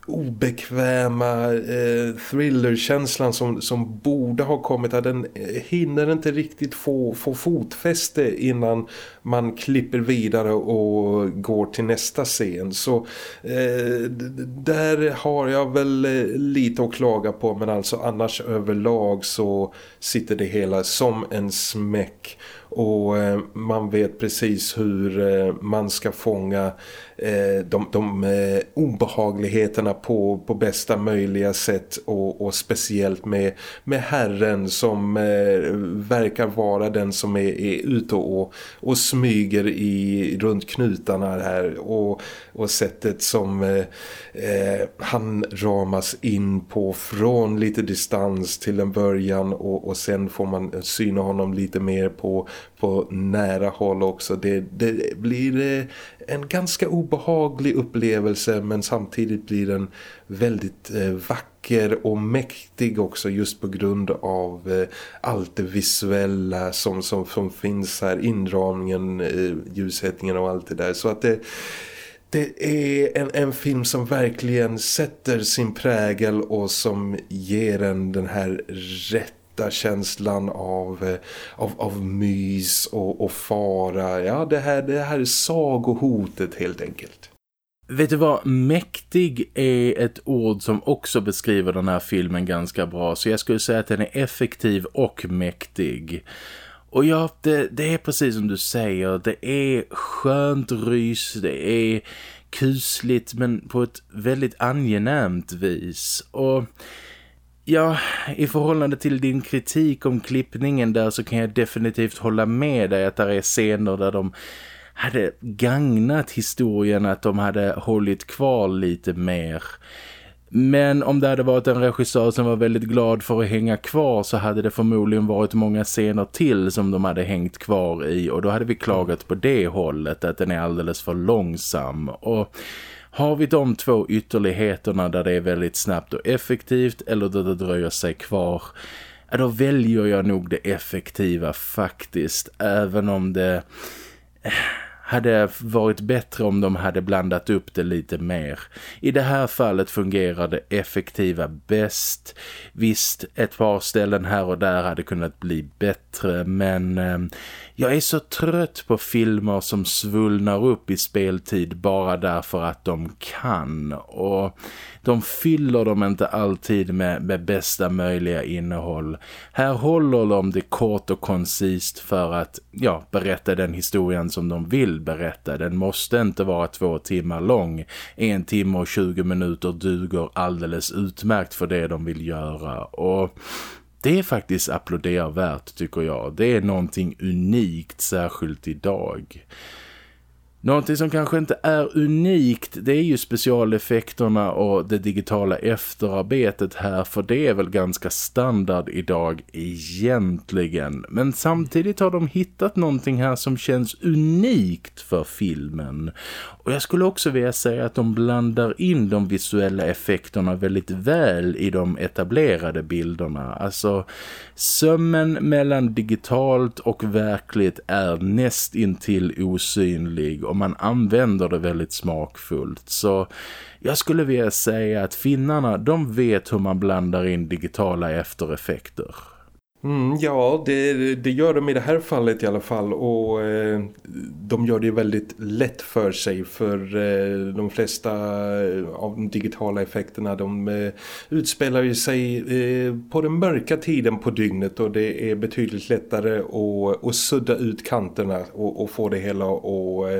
obekväma eh, thrillerkänslan som, som borde ha kommit. Här, den eh, hinner inte riktigt få, få fotfäste innan man klipper vidare och går till nästa scen. Så eh, där har jag väl eh, lite att klaga på men alltså annars överlag så sitter det hela som en smäck. Och eh, man vet precis hur eh, man ska fånga eh, Eh, de, de eh, obehagligheterna på, på bästa möjliga sätt och, och speciellt med, med herren som eh, verkar vara den som är, är ute och, och smyger i, runt knutarna här och, och sättet som eh, han ramas in på från lite distans till en början och, och sen får man syna honom lite mer på på nära håll också. Det, det blir en ganska obehaglig Obehaglig upplevelse men samtidigt blir den väldigt eh, vacker och mäktig också just på grund av eh, allt det visuella som, som, som finns här, inramningen, eh, ljussättningen och allt det där. Så att det det är en, en film som verkligen sätter sin prägel och som ger en den här rätt känslan av, eh, av, av mys och, och fara. Ja, det här, det här är sagohotet helt enkelt. Vet du vad, mäktig är ett ord som också beskriver den här filmen ganska bra. Så jag skulle säga att den är effektiv och mäktig. Och ja, det, det är precis som du säger. Det är skönt rys, det är kusligt men på ett väldigt angenämt vis. Och Ja, i förhållande till din kritik om klippningen där så kan jag definitivt hålla med dig att det är scener där de hade gagnat historien att de hade hållit kvar lite mer. Men om det hade varit en regissör som var väldigt glad för att hänga kvar så hade det förmodligen varit många scener till som de hade hängt kvar i och då hade vi klagat på det hållet att den är alldeles för långsam och har vi de två ytterligheterna där det är väldigt snabbt och effektivt eller där det dröjer sig kvar då väljer jag nog det effektiva faktiskt även om det eh, hade varit bättre om de hade blandat upp det lite mer. I det här fallet fungerar det effektiva bäst. Visst, ett par ställen här och där hade kunnat bli bättre men eh, jag är så trött på filmer som svullnar upp i speltid bara därför att de kan och de fyller dem inte alltid med, med bästa möjliga innehåll. Här håller de det kort och koncist för att ja, berätta den historien som de vill berätta. Den måste inte vara två timmar lång. En timme och 20 minuter duger alldeles utmärkt för det de vill göra och det är faktiskt applådervärt tycker jag. Det är någonting unikt särskilt idag. Någonting som kanske inte är unikt det är ju specialeffekterna och det digitala efterarbetet här för det är väl ganska standard idag egentligen. Men samtidigt har de hittat någonting här som känns unikt för filmen. Och jag skulle också vilja säga att de blandar in de visuella effekterna väldigt väl i de etablerade bilderna. Alltså sömmen mellan digitalt och verkligt är näst intill osynlig och man använder det väldigt smakfullt. Så jag skulle vilja säga att finnarna de vet hur man blandar in digitala eftereffekter. Mm, ja, det, det, gör de i det här fallet i alla fall och eh, de gör det väldigt lätt för sig för eh, de flesta eh, av de digitala effekterna de eh, utspelar ju sig eh, på den mörka tiden på dygnet och det är betydligt lättare att, att sudda ut kanterna och, och få det hela att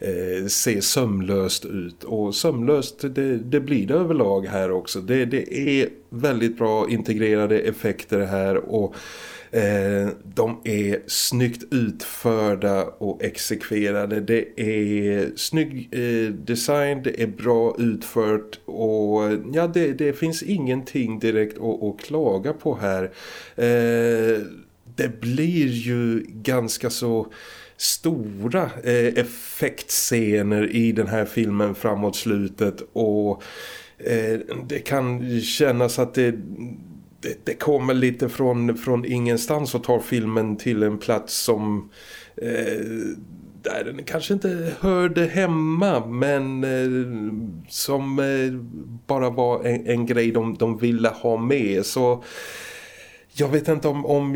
eh, eh se sömlöst ut och sömlöst det, det blir det överlag här också. Det, det är väldigt bra integrerade effekter här och eh, de är snyggt utförda och exekverade. Det är snygg eh, design, det är bra utfört och ja, det, det finns ingenting direkt att, att klaga på här. Eh, det blir ju ganska så stora eh, effektscener i den här filmen framåt slutet och Eh, det kan kännas att det, det, det, kommer lite från, från ingenstans och tar filmen till en plats som eh, där den kanske inte hörde hemma men eh, som eh, bara var en, en grej de, de ville ha med. Så jag vet inte om, om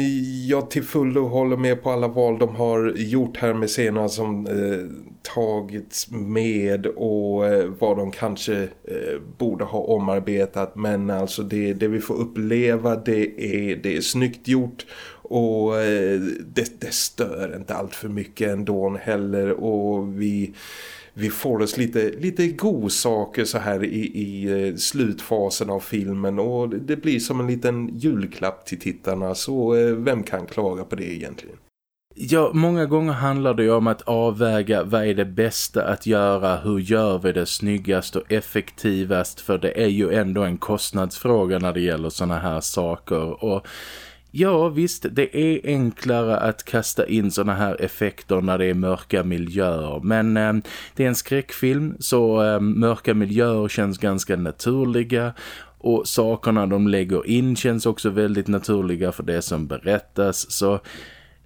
jag till fullo håller med på alla val de har gjort här med scenerna som eh, tagits med och eh, vad de kanske eh, borde ha omarbetat. Men alltså det, det vi får uppleva det är, det är snyggt gjort och eh, det, det stör inte allt för mycket ändå heller och vi vi får oss lite, lite godsaker så här i, i eh, slutfasen av filmen. Och det blir som en liten julklapp till tittarna så eh, vem kan klaga på det egentligen? Ja, många gånger handlar det ju om att avväga vad är det bästa att göra, hur gör vi det snyggast och effektivast? För det är ju ändå en kostnadsfråga när det gäller såna här saker. Och Ja visst, det är enklare att kasta in såna här effekter när det är mörka miljöer. Men eh, det är en skräckfilm så eh, mörka miljöer känns ganska naturliga. Och sakerna de lägger in känns också väldigt naturliga för det som berättas. Så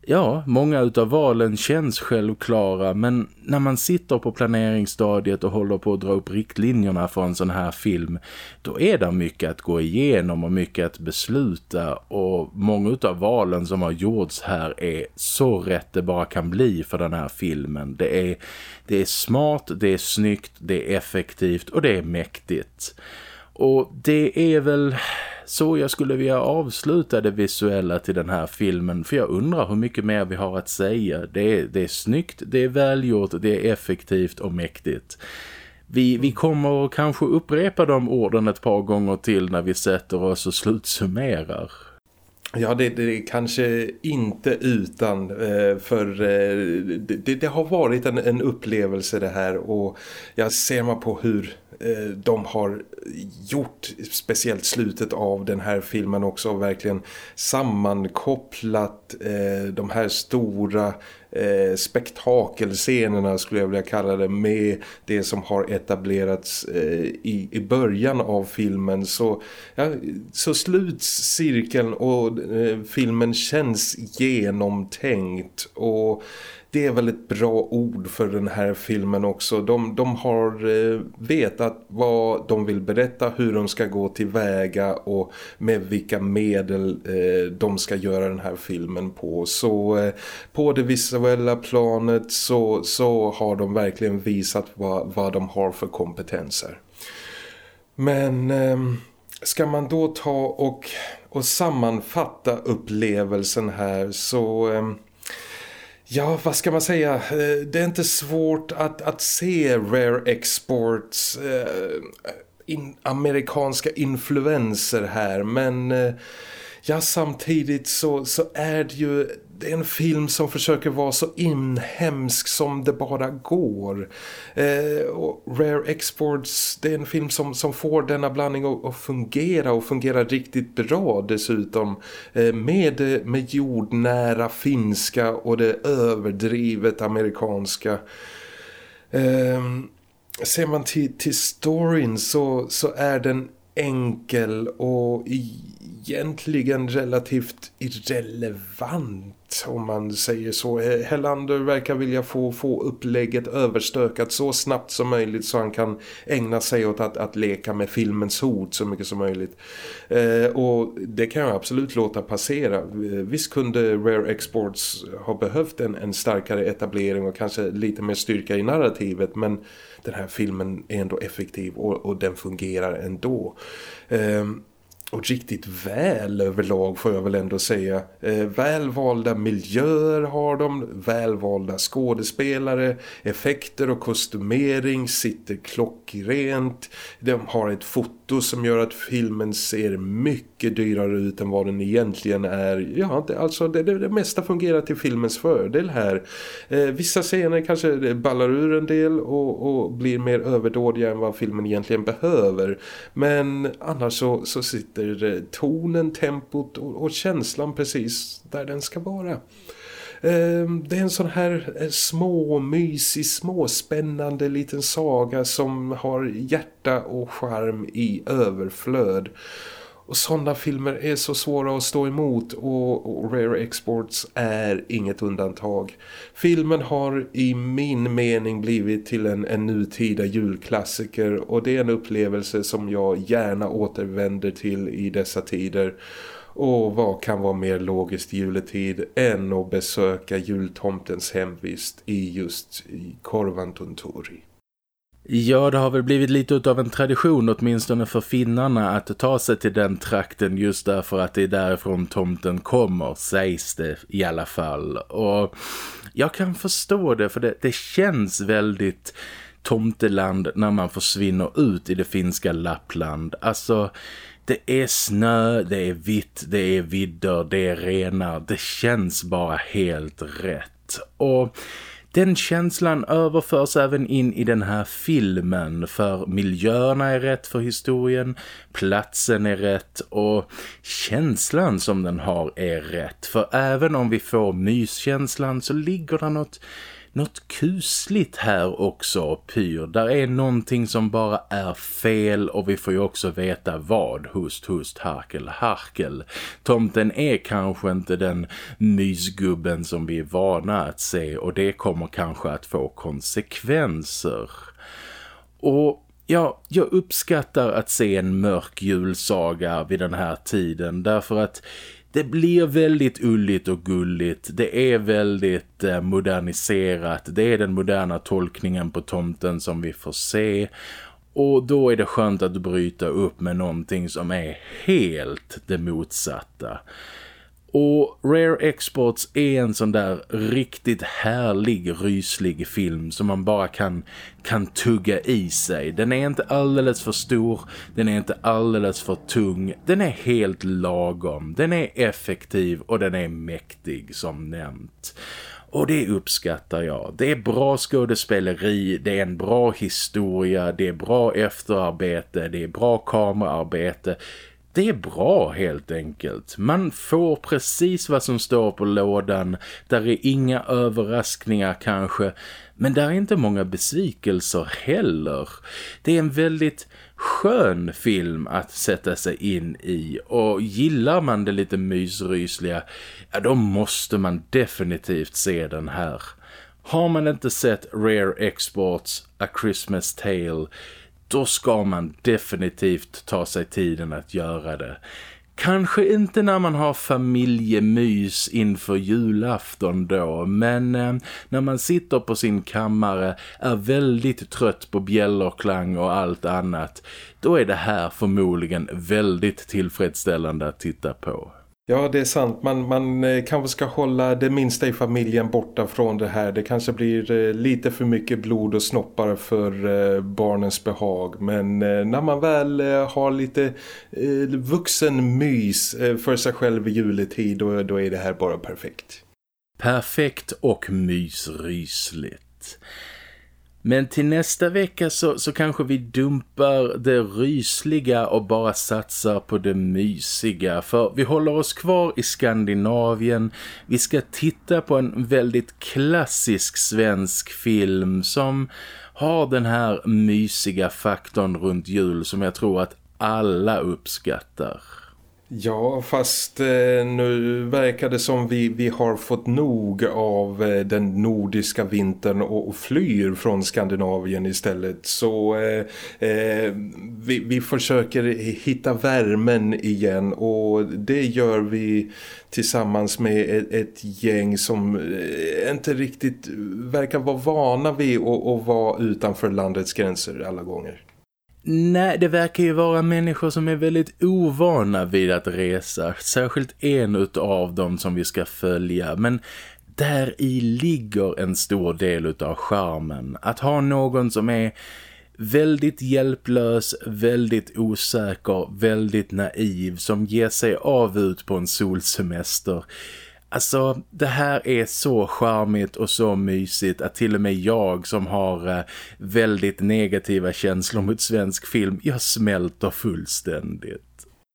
Ja, många utav valen känns självklara men när man sitter på planeringsstadiet och håller på att dra upp riktlinjerna för en sån här film då är det mycket att gå igenom och mycket att besluta och många utav valen som har gjorts här är så rätt det bara kan bli för den här filmen. Det är, det är smart, det är snyggt, det är effektivt och det är mäktigt. Och det är väl så jag skulle vilja avsluta det visuella till den här filmen för jag undrar hur mycket mer vi har att säga. Det är, det är snyggt, det är välgjort, det är effektivt och mäktigt. Vi, vi kommer kanske upprepa de orden ett par gånger till när vi sätter oss och slutsummerar. Ja, det, det är kanske inte utan eh, för eh, det, det, har varit en, en upplevelse det här och jag ser man på hur Eh, de har gjort speciellt slutet av den här filmen också verkligen sammankopplat eh, de här stora eh, spektakelscenerna skulle jag vilja kalla det med det som har etablerats eh, i, i början av filmen. Så, ja, så sluts cirkeln och eh, filmen känns genomtänkt och det är väl ett bra ord för den här filmen också. De, de har eh, vetat vad de vill berätta, hur de ska gå tillväga och med vilka medel eh, de ska göra den här filmen på. Så eh, på det visuella planet så, så har de verkligen visat vad, vad de har för kompetenser. Men eh, ska man då ta och, och sammanfatta upplevelsen här så... Eh, Ja, vad ska man säga? Eh, det är inte svårt att, att se Rare Exports eh, in, amerikanska influenser här. Men eh, ja, samtidigt så, så är det ju det är en film som försöker vara så inhemsk som det bara går. Eh, och Rare Exports, det är en film som, som får denna blandning att, att fungera och fungera riktigt bra dessutom. Eh, med, eh, med jordnära finska och det överdrivet amerikanska. Eh, ser man till, till storyn så, så är den enkel och egentligen relativt irrelevant om man säger så. Hellander verkar vilja få, få upplägget överstökat så snabbt som möjligt så han kan ägna sig åt att, att leka med filmens hot så mycket som möjligt. Eh, och det kan jag absolut låta passera. Eh, visst kunde Rare Exports ha behövt en, en starkare etablering och kanske lite mer styrka i narrativet men den här filmen är ändå effektiv och, och den fungerar ändå. Eh, och riktigt väl överlag får jag väl ändå säga. Eh, välvalda miljöer har de, välvalda skådespelare, effekter och kostumering sitter klockrent. De har ett foto som gör att filmen ser mycket dyrare ut än vad den egentligen är. Ja, det, alltså det, det, det mesta fungerar till filmens fördel här. Eh, vissa scener kanske ballar ur en del och, och blir mer överdådiga än vad filmen egentligen behöver. Men annars så, så sitter sätter eh, tonen, tempot och, och känslan precis där den ska vara. Ehm, det är en sån här eh, små, mysig, småspännande liten saga som har hjärta och charm i överflöd. Och sådana filmer är så svåra att stå emot och, och, Rare Exports är inget undantag. Filmen har i min mening blivit till en, en nutida julklassiker och det är en upplevelse som jag gärna återvänder till i dessa tider. Och vad kan vara mer logiskt juletid än att besöka jultomtens hemvist i just i Korvantunturi? Ja, det har väl blivit lite av en tradition åtminstone för finnarna att ta sig till den trakten just därför att det är därifrån tomten kommer, sägs det i alla fall. Och jag kan förstå det för det, det känns väldigt tomteland när man försvinner ut i det finska Lappland. Alltså, det är snö, det är vitt, det är vidder, det är renar. Det känns bara helt rätt. Och den känslan överförs även in i den här filmen för miljöerna är rätt för historien, platsen är rätt och känslan som den har är rätt. För även om vi får myskänslan så ligger det något något kusligt här också, Pyr. Där är någonting som bara är fel och vi får ju också veta vad. Hust, hust, harkel, harkel. Tomten är kanske inte den mysgubben som vi är vana att se och det kommer kanske att få konsekvenser. Och Ja, jag uppskattar att se en mörk julsaga vid den här tiden därför att det blir väldigt ulligt och gulligt. Det är väldigt eh, moderniserat. Det är den moderna tolkningen på tomten som vi får se. Och då är det skönt att bryta upp med någonting som är helt det motsatta. Och Rare Exports är en sån där riktigt härlig, ryslig film som man bara kan, kan tugga i sig. Den är inte alldeles för stor, den är inte alldeles för tung, den är helt lagom. Den är effektiv och den är mäktig som nämnt. Och det uppskattar jag. Det är bra skådespeleri, det är en bra historia, det är bra efterarbete, det är bra kameraarbete det är bra helt enkelt. Man får precis vad som står på lådan. Där är inga överraskningar kanske. Men där är inte många besvikelser heller. Det är en väldigt skön film att sätta sig in i. Och gillar man det lite mysrysliga, ja då måste man definitivt se den här. Har man inte sett Rare Exports A Christmas Tale då ska man definitivt ta sig tiden att göra det. Kanske inte när man har familjemys inför julafton då, men eh, när man sitter på sin kammare, är väldigt trött på bjällerklang och allt annat, då är det här förmodligen väldigt tillfredsställande att titta på. Ja, det är sant. Man, man eh, kanske ska hålla det minsta i familjen borta från det här. Det kanske blir eh, lite för mycket blod och snoppar för eh, barnens behag. Men när man väl har lite vuxen mys för sig själv i juletid, då, då är det här bara perfekt. Perfekt och mysrysligt. Men till nästa vecka så, så kanske vi dumpar det rysliga och bara satsar på det mysiga. För vi håller oss kvar i Skandinavien. Vi ska titta på en väldigt klassisk svensk film som har den här mysiga faktorn runt jul som jag tror att alla uppskattar. Ja, fast eh, nu verkar det som vi, vi har fått nog av eh, den nordiska vintern och, och flyr från Skandinavien istället. Så eh, eh, vi, vi försöker hitta värmen igen och det gör vi tillsammans med ett, ett gäng som eh, inte riktigt verkar vara vana vid att, att vara utanför landets gränser alla gånger. Nej, det verkar ju vara människor som är väldigt ovana vid att resa. Särskilt en av dem som vi ska följa. Men där i ligger en stor del av charmen. Att ha någon som är väldigt hjälplös, väldigt osäker, väldigt naiv. Som ger sig av ut på en solsemester Alltså det här är så charmigt och så mysigt att till och med jag som har eh, väldigt negativa känslor mot svensk film, jag smälter fullständigt.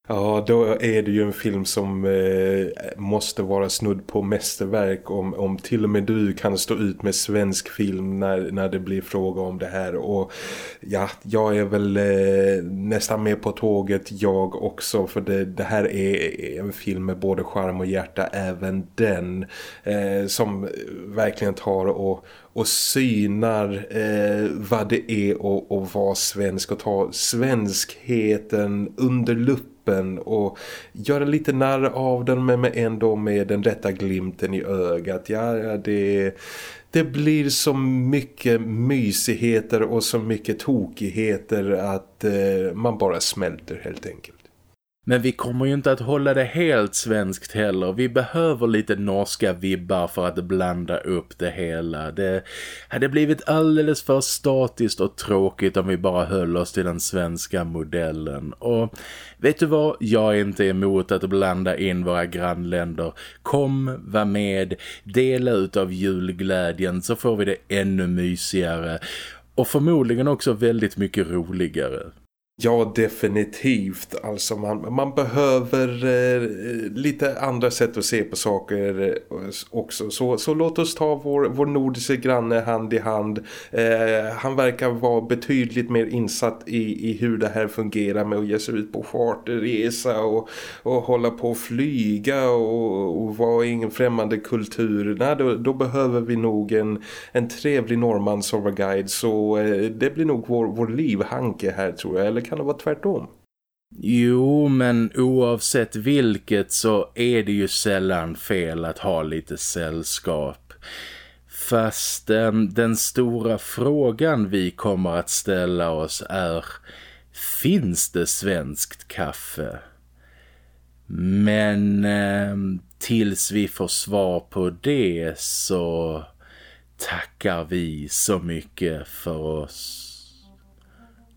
Ja, då är det ju en film som eh, måste vara snudd på mästerverk om, om till och med du kan stå ut med svensk film när, när det blir fråga om det här. Och ja, jag är väl eh, nästan med på tåget jag också för det, det här är en film med både charm och hjärta, även den eh, som verkligen tar och, och synar eh, vad det är att vara svensk och ta svenskheten under lupp kroppen och göra lite narr av den men ändå med den rätta glimten i ögat. Ja, ja det, det blir så mycket mysigheter och så mycket tokigheter att eh, man bara smälter helt enkelt. Men vi kommer ju inte att hålla det helt svenskt heller. Vi behöver lite norska vibbar för att blanda upp det hela. Det hade blivit alldeles för statiskt och tråkigt om vi bara höll oss till den svenska modellen. Och vet du vad? Jag är inte emot att blanda in våra grannländer. Kom, var med, dela ut av julglädjen så får vi det ännu mysigare. Och förmodligen också väldigt mycket roligare. Ja, definitivt. Alltså man, man behöver eh, lite andra sätt att se på saker eh, också. Så, så låt oss ta vår, vår nordiska granne hand i hand. Eh, han verkar vara betydligt mer insatt i, i hur det här fungerar med att ge sig ut på charterresa och, och hålla på att flyga och, och vara i en främmande kultur. Nej, då, då behöver vi nog en, en trevlig norrman som guide. Så eh, det blir nog vår, vår livhanke här tror jag. Eller kan det vara tvärtom? Jo, men oavsett vilket så är det ju sällan fel att ha lite sällskap. Fast eh, den stora frågan vi kommer att ställa oss är Finns det svenskt kaffe? Men eh, tills vi får svar på det så tackar vi så mycket för oss